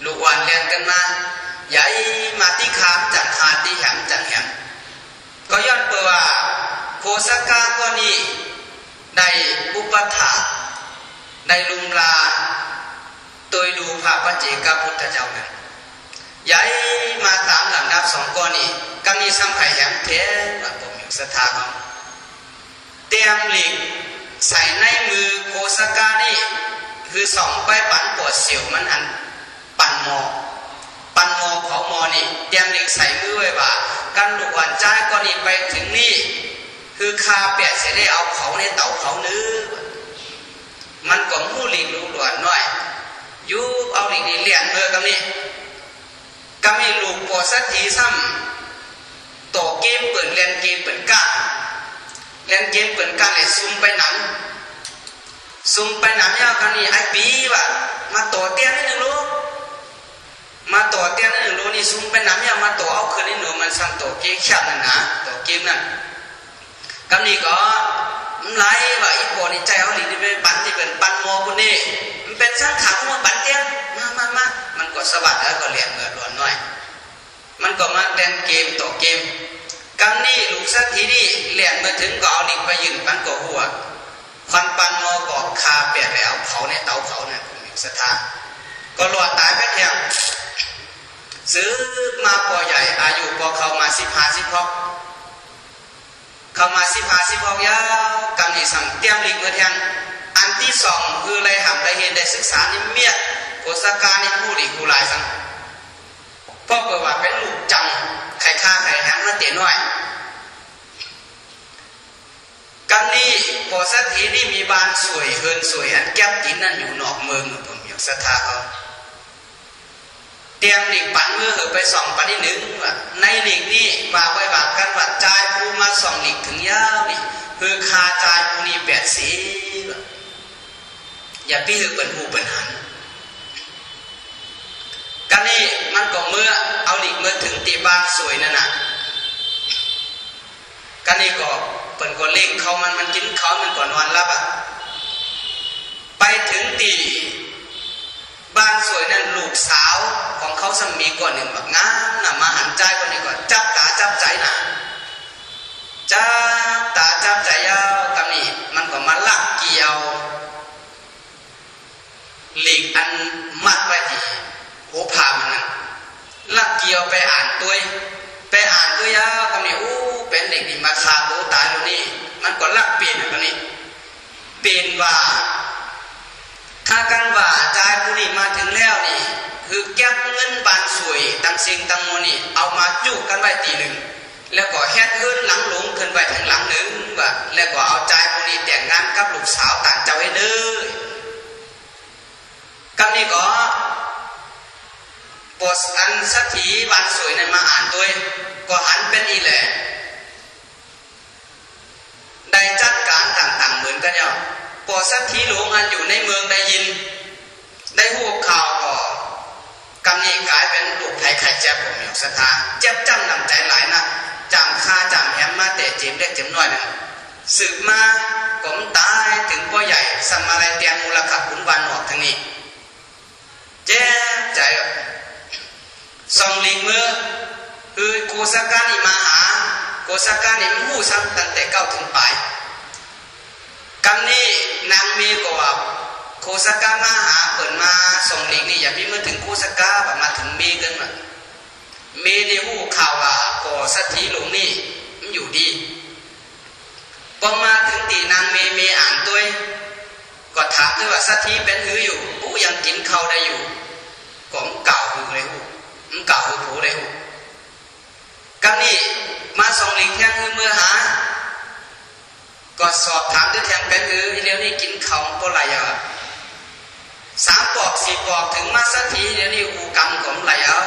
ลูกวันเรียนกันมา ใหญ่มาที่ขามจังหาที่แหมจังแหมก็ย้อนเปว่าโคสกาก็นี้ได้อุปถาได้ลุมลาโดยดูพระพระเจกับพุทธเจ้านั้นย้ายมาตามหลังนับสองก้อนนี้ก็มีสัมผัสอย่างเท้ว่าผมอยู่สถาบันเตรียมหลีกใส่ในมือโคสกานี่คือสองไปปันปวดเสียวมันอันปั่นหมอ ปันมอเขามอนี่เตรียมหลีกใส่มือไว้ว่ากันลูกหวานใจก้อนนี้ไปถึงนี่ คือคาเปียเสียได้เอาเขาในเต่าเขานื้อมันก็มู้หลีกรู้หลวนน้อยยูเอาหลีกนี่เลียนเมื่อกับนี่ก็มีลูกปอสักทีซ้ำโตเกมเปิดเรียนเกมเปิดก้าเรียนเกมเปิดก้าเลยซุ่มไปหนังซุ่มไปหนังยาวกันนี่ไอปีวะมาโตเตี้ยนี่หนึ่งลูก มาโตเตี้ยนี่หนึ่งลูกนี่ซุ่มไปหนังยามาโตเอาคืนนี่หนูมันสั่งโตเกมขัดนั่นนะโตเกมนั่นกันนี่ก็มันไรว่าอีโปนี่ใจเอาหลีนี่ไปปันที่เป็นปันโมบุนี่มันเป็นสังขังมาปันเตี้ยมามามามันก็สวัดแล้วก็เรียนเงินหลวนหน่อย มันก็มาเล่นเกมต่อเกมกันนี่ลูกสักทีนี่เรียนมาถึงก็เอาดิกไปยืนมันก็หัวควันปันโมก็คาเปียกแล้วเผาในเตาเผาเนี่ยผมมีศรัทธาก็รอดตายไปแทง ซื้อมาปอใหญ่ อายุพอเขามาสิบห้าสิบหกเขามาสิบห้าสิบหกยาวกำนี่สั่งเตรียมลิกเมื่อแทงอันที่สองคืออะไรทำได้เห็นได้ศึกษานี่เมียโกสกานี่ผู้หลีกูลายสังพ่อเกิดว่าเป็นลูกจังไข่ข้าไข่แฮมนั่นเตียน้อยกันนี้พอสักทีนี่มีบ้านสวยเฮินสวยอันแก้มตินนั่นอยู่นอกเมืองผมอยากศรัทธาเขา เตรียมหลีกปันเมื่อเหอไปส่องปันที่หนึ่งว่าในหลีกนี่ว่าไว้บากกันว่าจายผู้มาส่องหลีกถึงยาวนี่คือคาจายผู้นี้แปดสีอย่าพี่ถือเป็นหูเป็นหันกันนี่มันก็เมื่อเอาหลีกเมื่อถึงตีบ้านสวยนั่นน่ะกันนี่ก็เปิ่นก็เล่งเขามันมันกินเขามันก็นอนรับอะไปถึงตี บ้านสวยนั่นลูกสาวของเขาสมีก่อนหนึ่งแบบงามนะมาหันใจก่อนหนึ่งก่อนจับตาจับใจนะจับตาจับใจยาวกันนี่มันก็มาลักเกี่ยวหลีกอันมัดไว้ที่หัวผามันนั้นลักเกี่ยวไปอ่านตัวไปอ่านตัวยาวก็นี่อู้เป็นเด็กที่มาคาตัวตายตรงนี้ มันก็ลักเปลี่ยนกันนี่เป็นว่า ถ้ากันว่าใจผู้นี้มาถึงแล้วนี่ คือแก็บเงินบานสวยตั้งสิ่งตั้งมนี่เอามาจุกกันไว้ตีหนึ่งแล้วก็แฮดเงินหลังหลงขึ้นไปทางหลังหนึ่งว่าแล้วก็เอาใจผู้นี้แต่งงานกับลูกสาวต่างเจ้าให้เด้อกับนี้ก็ปสอันสักทีบานสวยนั้นมาอ่านด้วย ก็หันเป็นอีแหละ ปอสักทีหลวงอันอยู่ในเมืองได้ยิน ได้หูข่าวก็กำนี้กลายเป็นลูกไผ่ไข่แจ๊บผมอยู่สถาเจ็บจำนำใจหลายนะจำค่าจำแฮมมาแต่เจ็บได้เจ็บน้อยนะสืบมาผมตายถึงพ่อใหญ่สมาลัยเตียนมูลค่าคุณวันออกทางนี้เจ๊ใจสองลิงมือคือโกสกานิมาหาโกสกานิมันหูซ้ำตั้งแต่เก้าถึงปลาย กำนี้นางมีกว่าโคสก้ามาหาเปิดมาส่งลิงนี่อย่าพี่เมื่อถึงโคสก้าแบบมาถึงมีกันมามีในหูข่าวว่าก่อสัตถีหลวงนี่มันอยู่ดีพอมาถึงตีนางเมเมอ่านด้วยก็ถามด้วยว่าสัตถีเป็นหืออยู่ผู้ยังกินข้าวได้อยู่ก็มเก่าหือเลยหูมันเก่าหือผูเลยหูกันนี่มาส่งลิงแท่งเมื่อหา ก็สอบถามด้วยแทนกันคือเดี๋ยวนี้กินเขาเพราะอะไรอะสามปอกสี่ปอกถึงมาสักทีเดี๋ยวนี้หูกำของไหลเอา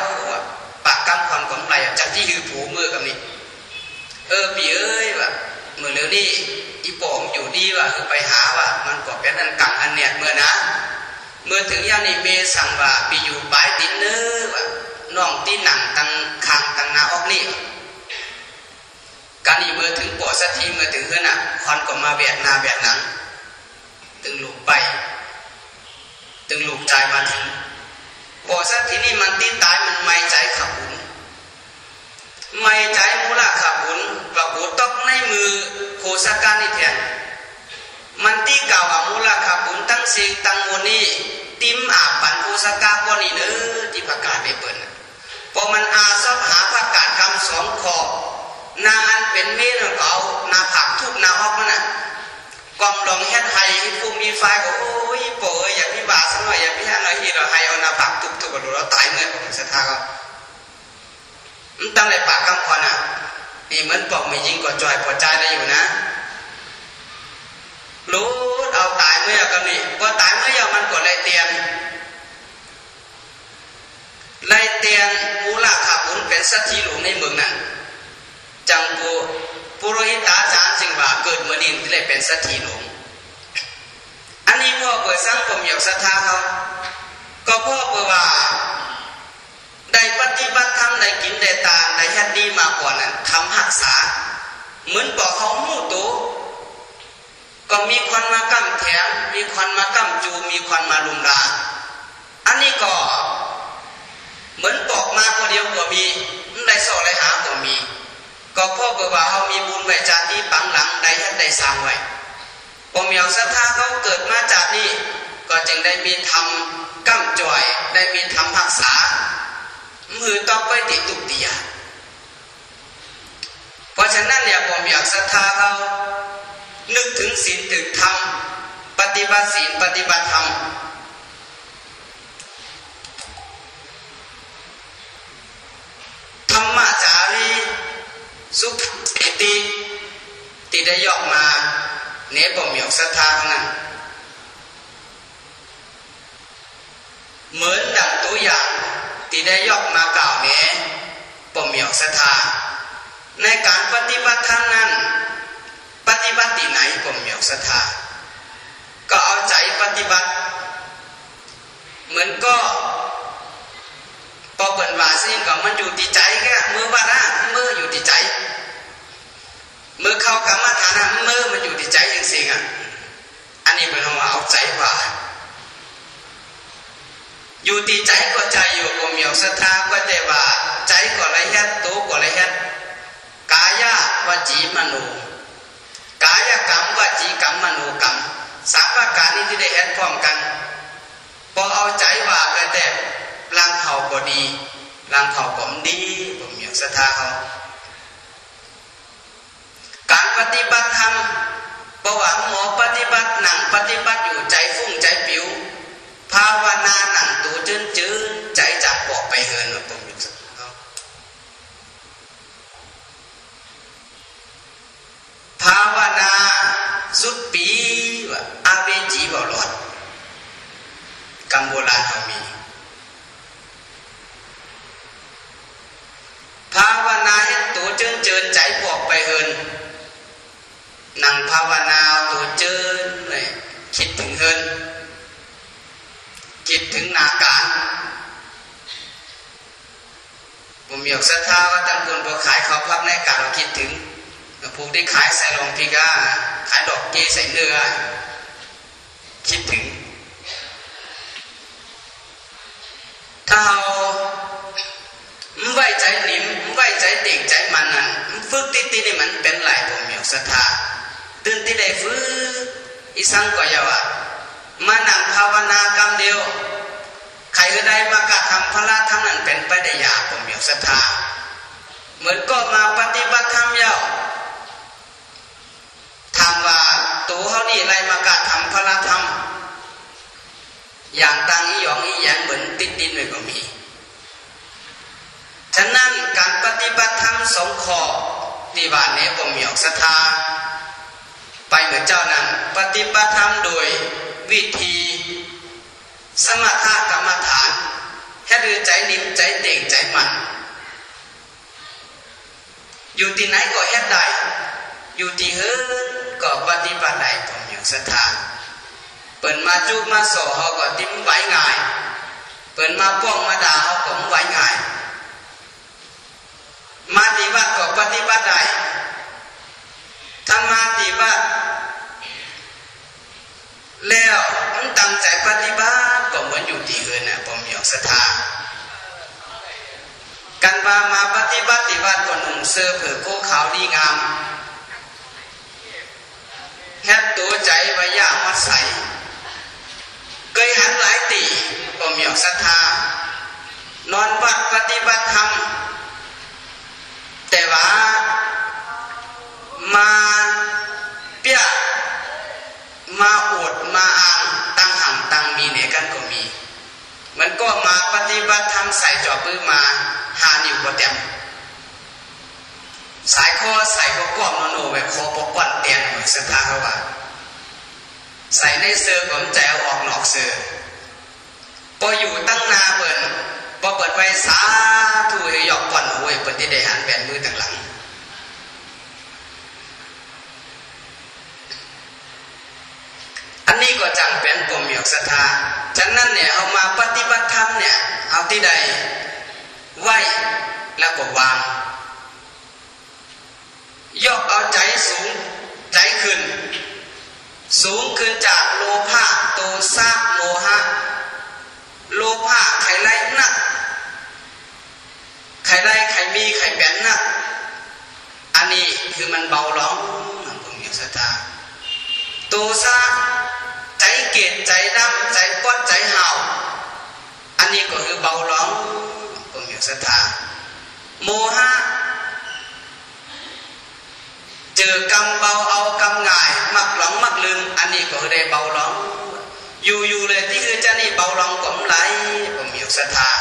ปากกำความของไหลจากที่คือผูมือกับนี่เออปีเอ้ยว่ะเมื่อเร็วนี้อีปองอยู่ดีว่ะคือไปหาว่ะมันก็เป็นอันกังอันเนี่ยเมื่อนะเมื่อถึงย่านี้เมสั่งว่าปีอยู่ปลายตินเนื้อว่ะน้องตีหนังตังคางตังนาออกนี่การอีเมื่อถึงปอสักทีเมื่อ ก็มาเวียดนาเวียดนั้นตึงลูกไป ตึงลูกใจมาถึงปอสักทีนี่มันตีตายมันไม่ใจขับบุญไม่ใจมูลขับบุญว่าบุตกในมือโคสการนี่แทนมันตีเก่าว่ามูลขับบุญตั้งสิ่งตั้งมนี่ติมอาปันโคสกาพอนี่เนอที่ประกาศไปเปิดพอมันอาซอบหาประกาศคำสองข้อ นาอันเป็นเมนของเขานาผักทุกนาฮอกมันน่ะกองลองเฮ็ดไห้ผู้มีไฟก็โอ้ยโป้ยอย่าพี่บาสักหน่อยอย่าพี่ฮะหน่อยที่เราไห้เอานาผักทุกทุกก็ดูเราตายเมื่อผมสัทธาก็มันตั้งแต่ปากกำควันอะนี่เหมือนปอกไม่ยิงก็จอยพอใจได้อยู่นะรู้เอาตายเมื่อกันนี่ก็ตายเมื่อยมันก็เลยเตียนไล่เตียนมูลค่าบุญเป็นสัตทีหลวงในเมืองนั้น จังปูปุโรหิตาจารย์สิงว่าเกิดเมื่อดินที่เลยเป็นสัตถีหลงอันนี้พ่อเปิดสร้างผมอยากศรัทธาเขาก็พ่อเปิดว่าได้ปฏิบัติธรรมได้กินได้ตาได้ฮัดดีมาก่อนนั้นทำหักษา เหมือนบอกเขามู่โตก็มีควันมากั้มแถม มีควันมากั้มจูมีควันมาลุมลาอันนี้ก็เหมือนบอกมาคนเดียวก็มีได้สอบได้หาก็มี ก็พ่อเบื่อว่าเขามีบุญไว้จากที่ปังหลังได้ท่านได้สร้างไว้พอมีเอาศรัทธาเขาเกิดมาจากนี้ก็จึงได้มีธรรมกั้มจ่อยได้มีธรรมรักษามือต้องไปติดตุกตียเพราะฉะนั้นเนี่ยผมอยากศรัทธาเขานึกถึงศีลถึงธรรมปฏิบัติศีลปฏิบัติธรรมธรรมจารี สุขติติที่ได้ยกมาเนปมยกศรัทธานั้นเหมือนดังตัวอย่างที่ได้ยกมากล่าวเนี้ปมยกศรัทธาในการปฏิบัติธรรมนั้น ปฏิบัติที่ไหนปมยกศรัทธาก็เอาใจปฏิบัติ เหมือนก็ พอเปิดว่าสิ่งก็มันอยู่ที่ใจแค่มือว่านะมืออยู่ที่ใจ มือเข้ากรรมฐานะมือมันอยู่ที่ใจจริงๆอะอันนี้เป็นว่าเอาใจว่าอยู่ที่ใจก็ใจอยู่ก็มีศรัทธาก็แต่ว่าใจก็ละเอียดตัวก็ละเอียดกายวจีมโนกายกรรมวจีกรรมมโนกรรมสามประการนี้ที่ได้เห็นพร้อมกันพอเอาใจว่าก็แต่ ร่างเขาก็ดีร่างเขาก็ดีผมอยากศรัทธาเขาการปฏิบัติธรรมปบอกว่าหมอปฏิบัติหนังปฏิบัติอยู่ใจฟุ้งใจปิวภาวนาหนังตัวจื้นจื้นใจจับบอกไปเหินผมอยู่สักภาวนาสุดปีว่าอาเวจีบอลอดกัมโบราณเขามี นั่งภาวนาตัวเจินเลยคิดถึงเหินคิดถึงนาการผมอยากศรัทธาว่าตั้งคนพอขายเขาพับในการเราคิดถึงผูกได้ขายใส่ลงพิก้าขายดอกเกใส่เนื้อคิดถึง ถ้าเราไว้ใจนิ่มไว้ใจเด็กใจมันนั่นฝึกติดตินี่มันเป็นหลผมอยากศรัทธา ตื่นที่ได้ฝึกอีสังก็ยาวมานั่งภาวนากรรมเดียว ใครก็ได้มากระทำพระธรรมนั้นเป็นไปได้ยากผมอยากศรัทธาเหมือนก็มาปฏิบัติธรรมยาวถามว่าตัวเขานี่ไรมากะทำพระธรรม อย่างตังอีหยองอีแยงเหมือนติดดินเลยก็มี ฉะนั้นการปฏิบัติธรรมสองข้อที่ว่านี้ผมมีออกศรัทธา ไปเหมือนเจ้านั้น ปฏิบัติธรรมโดยวิธี สมถะกรรมฐานให้ดือใจนิ่มใจเต่งใจมันอยู่ที่ไหนก็เฮ็ดได้อยู่ที่เฮินก็ปฏิบัติได้ผมอย่างศรัทธาเปิดมาจุกมาสอเขาก็ติ้มไหวง่าย เปิดมาป้องมาด่าเขาก็ไหวง่าย มาฏิบัติก็ปฏิบัติได้ ทำมาฏิบัติแล้วมันตั้งใจปฏิบัติก็เหมือนอยู่ที่อื่นนะผมอยากศรัทธากันว่ามาปฏิบัติปฏิบัติก็หนุ่มเสื้อเผือโคขาวดีงามแค่ตัวใจวิยามัดใสเคยหันหลายตีผมอยากศรัทธานอนวัดปฏิบัติธรรมแต่ว่ามา มาอดมาอ่านตั้งหังตั้งมีเนี่ยกันก็มี มันก็มาปฏิบัติธรรมใส่จอบปื้อมาหานิ้วก็เต็มสายคอใส่ก็ก้อมโนแบบคอปกวันเตียนสถาเขาว่าใส่ในเสื้อผมแจวออกนอกเสื้อพออยู่ตั้งนาเปิดพอเปิดไว้สาธุหยอกก่อนหวยเปิดที่ได้หันแบนมือต่างหลัง อันนี้ก็จำเป็นผมอยกศรัทธาฉะนั้นเนี่ยเอามาปฏิบัติธรรมเนี่ยเอาที่ใดไหวแล้วก็วางยกเอาใจสูงใจขึ้น สูงขึ้นจากโลภะโตสะโมหะ โลภะไข่ไรนักไข่ไรไข่มีไข่แบนนักอันนี้คือมันเบาร้องผมอยกศรัทธา โตสะใจเกตใจดำใจป้อนใจเห่าอันนี้ก็คือเบาร้องผมอยากศรัทธาโมหะเจอกำเบาเอากำง่ายมักหลงมักลืมอันนี้ก็คือได้เบาหลงอยู่อยู่เลยที่คือจะนี่เบาหลงก็ไหลผมมีศรัทธา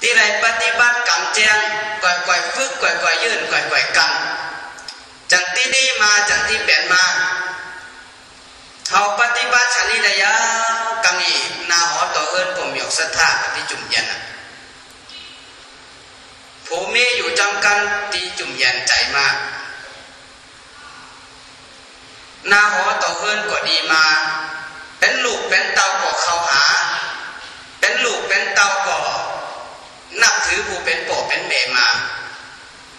ที่ไรปฏิบัติกรรมแจ้งก่อยก่อยฝึกก่อยก่อยยื่นก่อยก่อยกันจังที่ดีมาจังที่เปลี่ยนมา เขาปฏิบัติชนิดยะกำนี้นาหอต่อเอิญผมมีศรัทธาปฏิจุมยันผมมีอยู่จำกันตีจุมยันใจมากนาหอต่อเฮือนก็ดีมา เป็นลูกเป็นเต้าก็เขาหา เป็นลูกเป็นเต้าก็นับถือผู้เป็นป่อเป็นแม่มา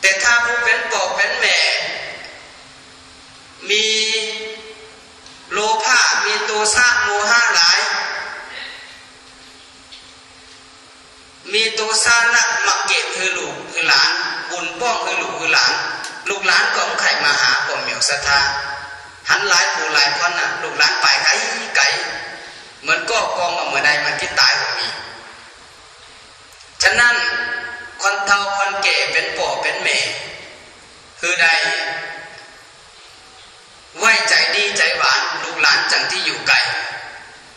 แต่ถ้าผู้เป็นป่อเป็นแม่มี โลภะมีตัวซาโมหะหลาย มีตัวซานักมักเกตคือลูกคือหลาน บุญป้องคือลูกคือหลาน ลูกหลานก็ไข่มาหาผมเหมียวศรัทธาหันหลายผู้หลายคนน่ะ ลูกหลานไปไกลไกลเหมือนก็กองเอาเมื่อใดมันที่ตายก็มีฉะนั้นคนเฒ่าคนแก่เป็นป่อเป็นแม่ คือใด ไว้ใจดีใจหวานลูกหลานจังที่อยู่ไกล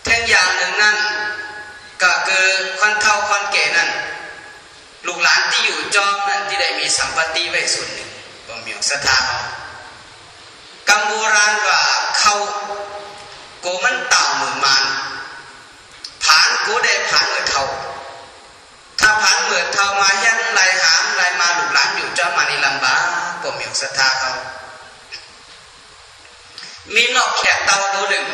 แท่งอย่างหนึ่งนั้นก็คือคนเท่าคนแก่นั้นลูกหลานที่อยู่จอมนั้นที่ได้มีสัมปติไว้ส่วนหนึ่งบ่มีศรัทธาเขากำโบราณว่าเขาโกมันเต่าหมือนมันผ่านกูได้ผ่านเมือเท่าถ้าผ่านเหมือนเท่ามายันลายหามลายมาลูกหลานอยู่จอมมานี่ลำบากบ่มีศรัทธาเขา มีนอกแขกเตาตัวหนึ่ง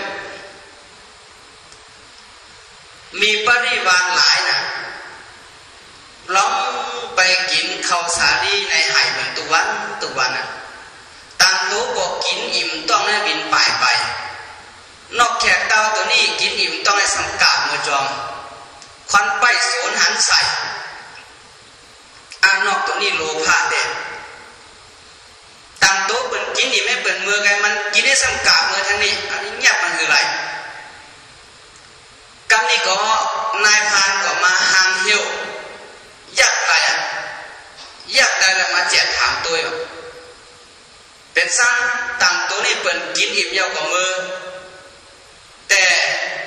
มีปริวานหลายนะล้องไปกินข้าวสาลีในหายเหมือนตัววันตัววันนะตังตัวบอกกินอิ่มต้องให้บินไปไป นอกแขกเตาตัวนี้กินอิ่มต้องให้สังกาดมือจอมควันไปสวนหันใส่อานอกตัวนี้โลภะเด็ด ตามโต๊ะเปิดกินนี่ไม่เปิดมือไงมันกินได้สังกามือทั้งนี้อันนี้เงียบมันคืออะไรกำนี้ก็นายพานก็มาหางเหี่ยวยักอะไรอะยักได้แล้วมาเจ็ดถามตัวเป็นสั้นตามตัวนี้เปิดกินอิ่มเยาวกว่ามือ แต่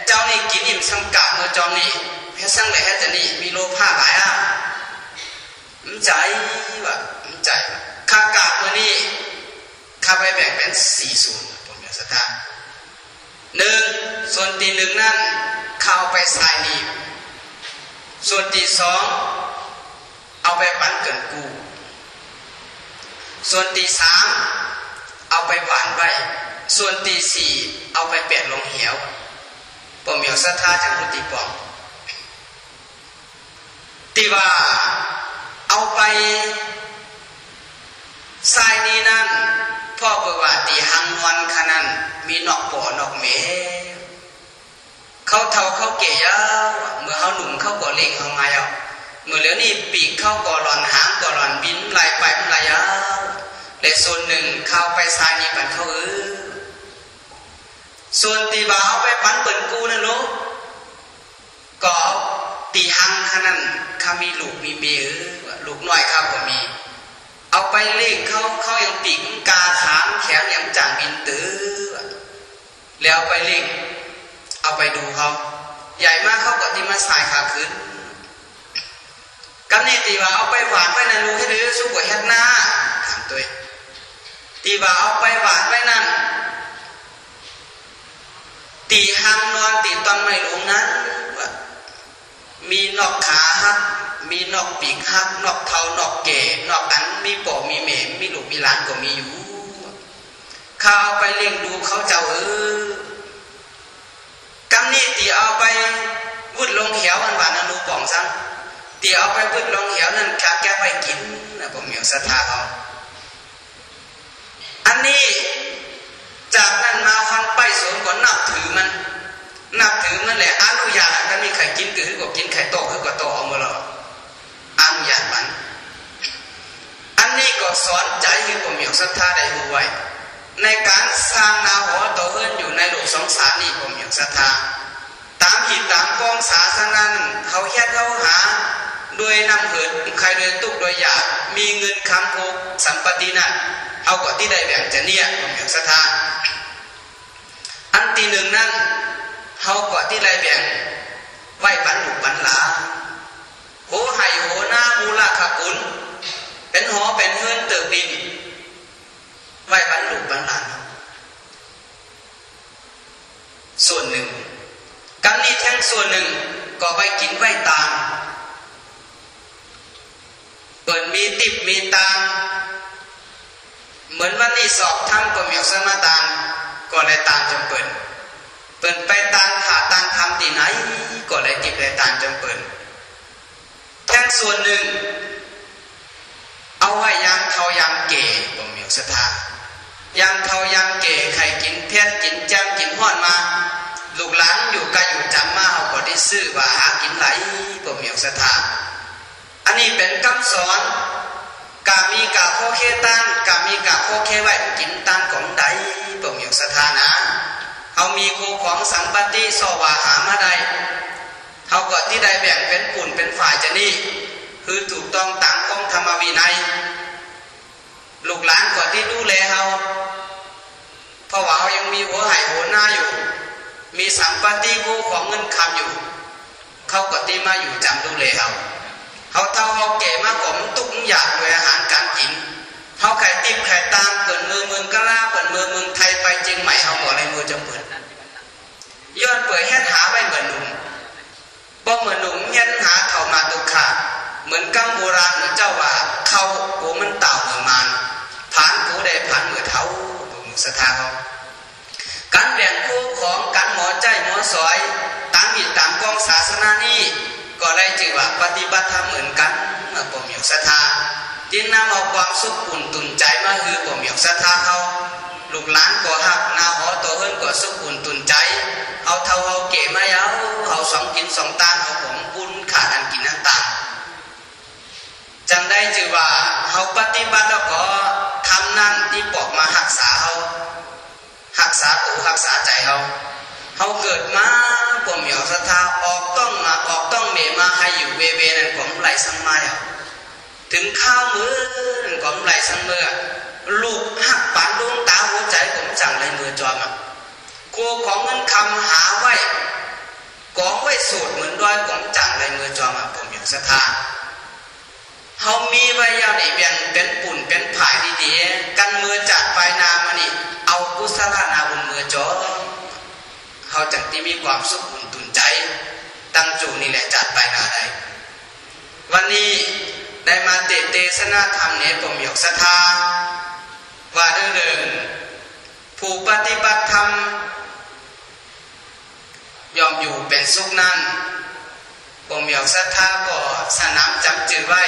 เจ้านี่กินอิ่มสังกามือจอมนี่แค่สั่งเลยแค่จะนี่มีโลภะหลายอะมันใจว่ะมันใจว่ะคากาตัวนี้ ข้าไปแบ่งเป็นสี่ส่วนผมอยากสตาหนึ่งส่วนที่หนึ่งนั่นเข้าไปสายนีส่วนที่สองเอาไปปั่นเกินกูส่วนที่สามเอาไปหวานไว้ส่วนที่สี่เอาไปเปลี่ยนลงเหวผมอยากศรัทธาจากพุทธิปองที่ว่าเอาไปทรายนี้นั่น พ่อบอกว่าตีหังวันขนันมีนอกปอนอกเมเขาเท่าเขาเกยาเมื่อเขาหนุ่มเขาก่อเล่งเขามาเอาเมื่อเหลือนี่ปีกเขาก่อหลอนหางก่อหลอนบินไหลไปมันไหลยาแต่ส่วนหนึ่งเข้าไปทรายนี้ปันเขาเออส่วนตีบ่าวไปปันเปิดกูนะลูกก็ตีหังขนันเขามีลูกมีเมียลูกน้อยเขาก็มี เอาไปเลขเขาเขายังปีกกาถามแขนยังจางบินตื้อแล้วไปเลขเอาไปดูเขาใหญ่มากเขาก็ที่มาสายขาขึ้นกำเนิดตีว่าเอาไปหวานไว้นั่นรู้ให้ดื้อสุกว่าเฮ็ดหน้าถามตัวตีว่าเอาไปหวานไว้นั่นตีหังนอนตีตอนไม่ลงนั้น มีนอกขาหัก มีนอกปีกหัก นอกเทานอกเก๋นอกอันมีปอมีเมมีหลูกมีหลานก็มีอยู่ข้าเอาไปเลี้ยงดูเขาเจ้าเออกำนี่ตีเอาไปวุดลงเหวมันหวานนูป่องซังตีเอาไปวุดลงเหวนั่นกาแก้ไปกินนะผมเหมียวศรัทธาเขาอันนี้จากนั้นมาฟังไปสวนก็นับถือมัน นับถือมันแหละอนุญาตถ้ามีใครกินก็คือก็กินไข่โตคือก็โตเอามาหรอกอนุญาตมัน อันนี้ก็สอนใจให้ผมอยกศรัทธาได้หูไว้ ในการสร้างนาหัวโตเอินอยู่ในโลกสงสารนี่ผมอยกศรัทธาตามหิตตามกองศาสนาเขาเฮ็ดเขาหาด้วยนำเหินใครด้วยตุกโดยอยากมีเงินคำโคสัมปตินะเอากว่าที่ได้แบ่งจะเนี่ยผมอยกศรัทธา อันที่หนึ่งนั้น เขากว่าที่ได้แบ่งไหว้บรรลุบรรลาโหไห่โหหน้ามูลขกุลเป็นหอเป็นเฮือนเติบดินไหวบรรลุบรรลาส่วนหนึ่งกันนี้แท่งส่วนหนึ่งก็ไปกินไหว้ตามเปิดมีติบมีตามเหมือนวันนี้สอบทำก็มีสมาตานก็เลยตามจำเปิด ปิดไปตามขาตามทำที่ไหนก็เลยติบเลยตามจำเปิดแท่ส่วนหนึ่ง เอาไว้ยางเทายางเก๋บ่มีสถานยางเทายางเก๋ใครกินเพชรกินแจมกินห้อนมา ลูกหลานอยู่กายอยู่จำมาเขาก็ได้ซื้อว่าหากินไหลบ่มีสถานอันนี้เป็นคำสอนกามีกาโคเคตันกามีกาโคเคไว้กินตันของใดบ่มีสถานะ เขามีโคของสังปติสวาหามาได้เขาก็ที่ได้แบ่งเป็นปุ่นเป็นฝ่ายจะนี่ คือถูกต้องตามของธรรมวินัยลูกหลานก็ที่ดูแลเขาเพราะว่าเขายังมีหัวไหหัวหน้าอยู่ มีสัมปติกูของเงินคำอยู่ เขาก็ตีมาอยู่จำดูเลเขาเขาเท่าเขาเก๋มากผมตุ้งอยากด้วยอาหารการกินเขาไข่ติบไข่ตามเปิดมือมึงก็ล่าเปิดมือมึงไทยไปจริงใหม่เขาหมดในมือจะเปิด ย้อนเปิดแห่หาไม่เหมือนหนุ่มบ่เหมือนหนุ่มเห็นหาเท่ามาตุกขาเหมือนกังโบราณเจ้าว่าเขาโูมันเต่าเมือมันผ่านกูได้ผ่านเมื่อเท้าสถาเขาการแบ่งคู่ของการหมอใจหมอสอยตามหิตตามกองศาสนานี้ก็ได้จือว่าปฏิบัติธรรมเหมือนกันเมื่อผมอยู่ศรัทธา จึงนำเอาความสุขอุ่นตุนใจมาคือผมอยู่ศรัทธาเขาลูกหลานก็หักนาหอตัวเฮิรนก็สุขอุ่นตุนใจ เอาเท่าเอาเก๋มาเย้าเอาสองกินสองตาเอาผมบุญขาดอันกินอันตาจังได้จือว่าเขาปฏิบัติแล้วก็ทำนั่นที่ปอกมาหักษาเขาหักษาตัวหักษาใจเขาเขาเกิดมาผมเหมียวศรัทธาออกต้องมาออกต้องเมมาให้อยู่เวเวนั่นผมไหลสังมาแล้ว ถึงข้าวมือนั่นผมไหลสังเมื่อลูกหักปานดวงตาหัวใจผมจังไรมือจอมอะกลัวของเงินคำหาไว้กองไว้สูตรเหมือนด้อยผมจังไรมือจอมอะผมเหมียวศรัทธาเขามีไว้ยาวนี่เป็นเป็นปุ่นเป็นผายดีๆกันมือจัดไปนามานี่ เอากุศลนาบุญมือจอเขาจังที่มีความสุขอุ่นตุนใจ ตั้งจูนี่แหละจัดไปนาได้วันนี้ ได้มาเตเตสนาธรรมเนี่ยผมยกศรัทธาว่าเรื่องผู้ปฏิบัติธรรมยอมอยู่เป็นสุขนั้นผมยกศรัทธาก็สนามจำจือไว้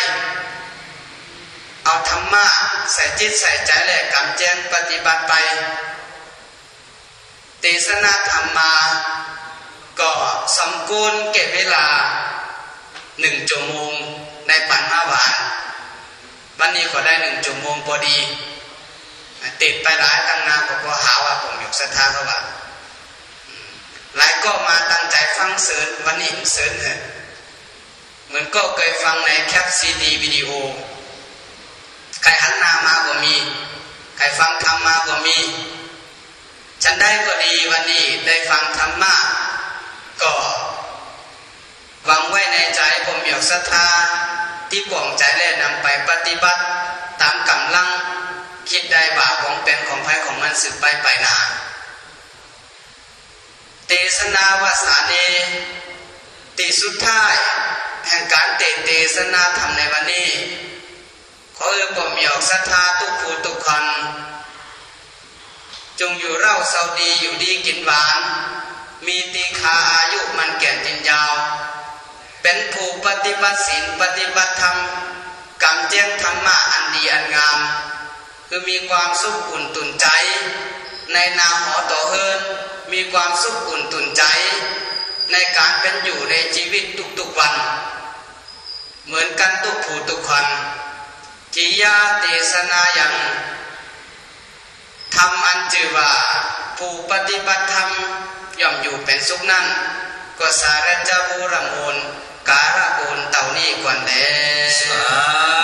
เอาธรรมะใส่จิตใส่ใจแหละกำแจ้งปฏิบัติไปเตสนาธรรมมา ก็สมกูลเก็บเวลาหนึ่งชั่วโมง ในปันห้าหวานวันนี้ก็ได้หนึ่งชั่วโมงพอดี ติดไปหลายตั้งนานก็พอหาว่าผมอยกศรัทธาเขาว่าหลายก็มาตั้งใจฟังเสริญวันนี้เสริญเลยเหมือนก็เคยฟังในแคปซีดีวิดีโอใครหันหน้ามาก็มีใครฟังธรรมมาก็มี ฉันได้ก็ดีวันนี้ได้ฟังธรรมะก็หวังไว้ในใจผมอยากศรัทธา ที่ป่องใจแล่นำไปปฏิบัติ ตามกำลังคิดได้บาปของเป็นของภัยของมันสืบไปไปนาเตสนาวาสาเนติสุดท้ายแห่งการเตเตสนาธรรมในวันนี้ขอเอือผมอยากศรัทธาทุกผู้ทุกคน จงอยู่เล่าเศร้าดีอยู่ดีกินหวาน มีตีขาอายุมันแก่นจินยาว เป็นผู้ปฏิบัติศีลปฏิบัติธรรมกำแจ้งธรรมะอันดีอันงาม คือมีความสุขอุ่นตุนใจ ในนาหอต่อเฮินมีความสุขอุ่นตุนใจ ในการเป็นอยู่ในชีวิตทุกๆวัน เหมือนกันทุกผู้ทุกคนกิยาเตสนาอย่างทำอันจือว่า ผู้ปฏิบัติธรรมย่อมอยู่เป็นสุขนั้น ก็สารัญจบูรมูล การะกุลเต่านี้ก่อนเด้